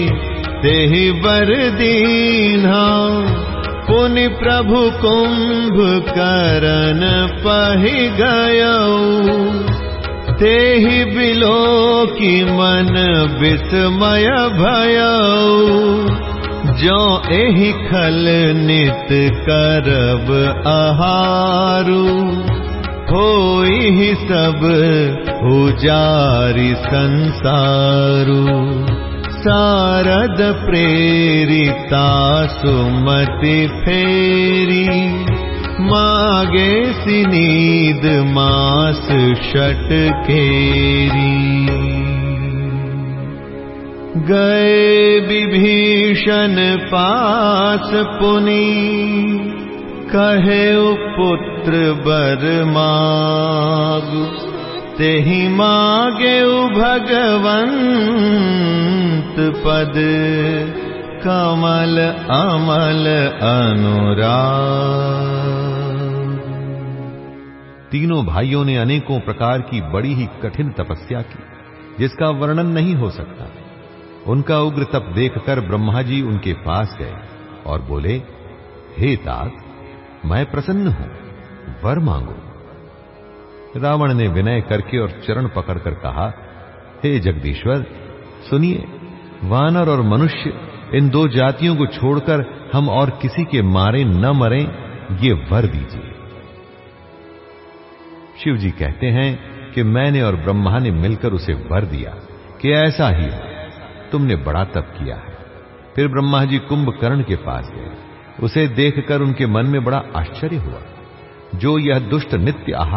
B: तेहि बर दीन्हा। पुनि प्रभु कुंभ करन पहि तेहि बिलो की मन विस्मय भयऊ जो एहि खल नित करब आहारू होई सब उजारि संसारु। सारद प्रेरिता सुमति फेरी। मागे सिनीद मास केरी। गए विभीषण पास पुनी कहे पुत्र बर माग। तेहि मागे भगवंत पद। कमल, अमल, अनुराग।
A: तीनों भाइयों ने अनेकों प्रकार की बड़ी ही कठिन तपस्या की, जिसका वर्णन नहीं हो सकता। उनका उग्र तप देखकर ब्रह्मा जी उनके पास गए और बोले, हे तात मैं प्रसन्न हूँ। वर मांगो। रावण ने विनय करके और चरण पकड़कर कहा, हे जगदीश्वर, सुनिए, वानर और मनुष्य इन दो जातियों को छोड़कर हम और किसी के मारे न मरें, ये वर दीजिए। शिव जी कहते हैं कि मैंने और ब्रह्मा ने मिलकर उसे वर दिया, कि ऐसा ही हो, तुमने बड़ा तप किया है। फिर ब्रह्मा जी कुंभकर्ण के पास गए। उसे देखकर उनके मन में बड़ा आश्चर्य हुआ। जो यह दुष्ट नित्य आहार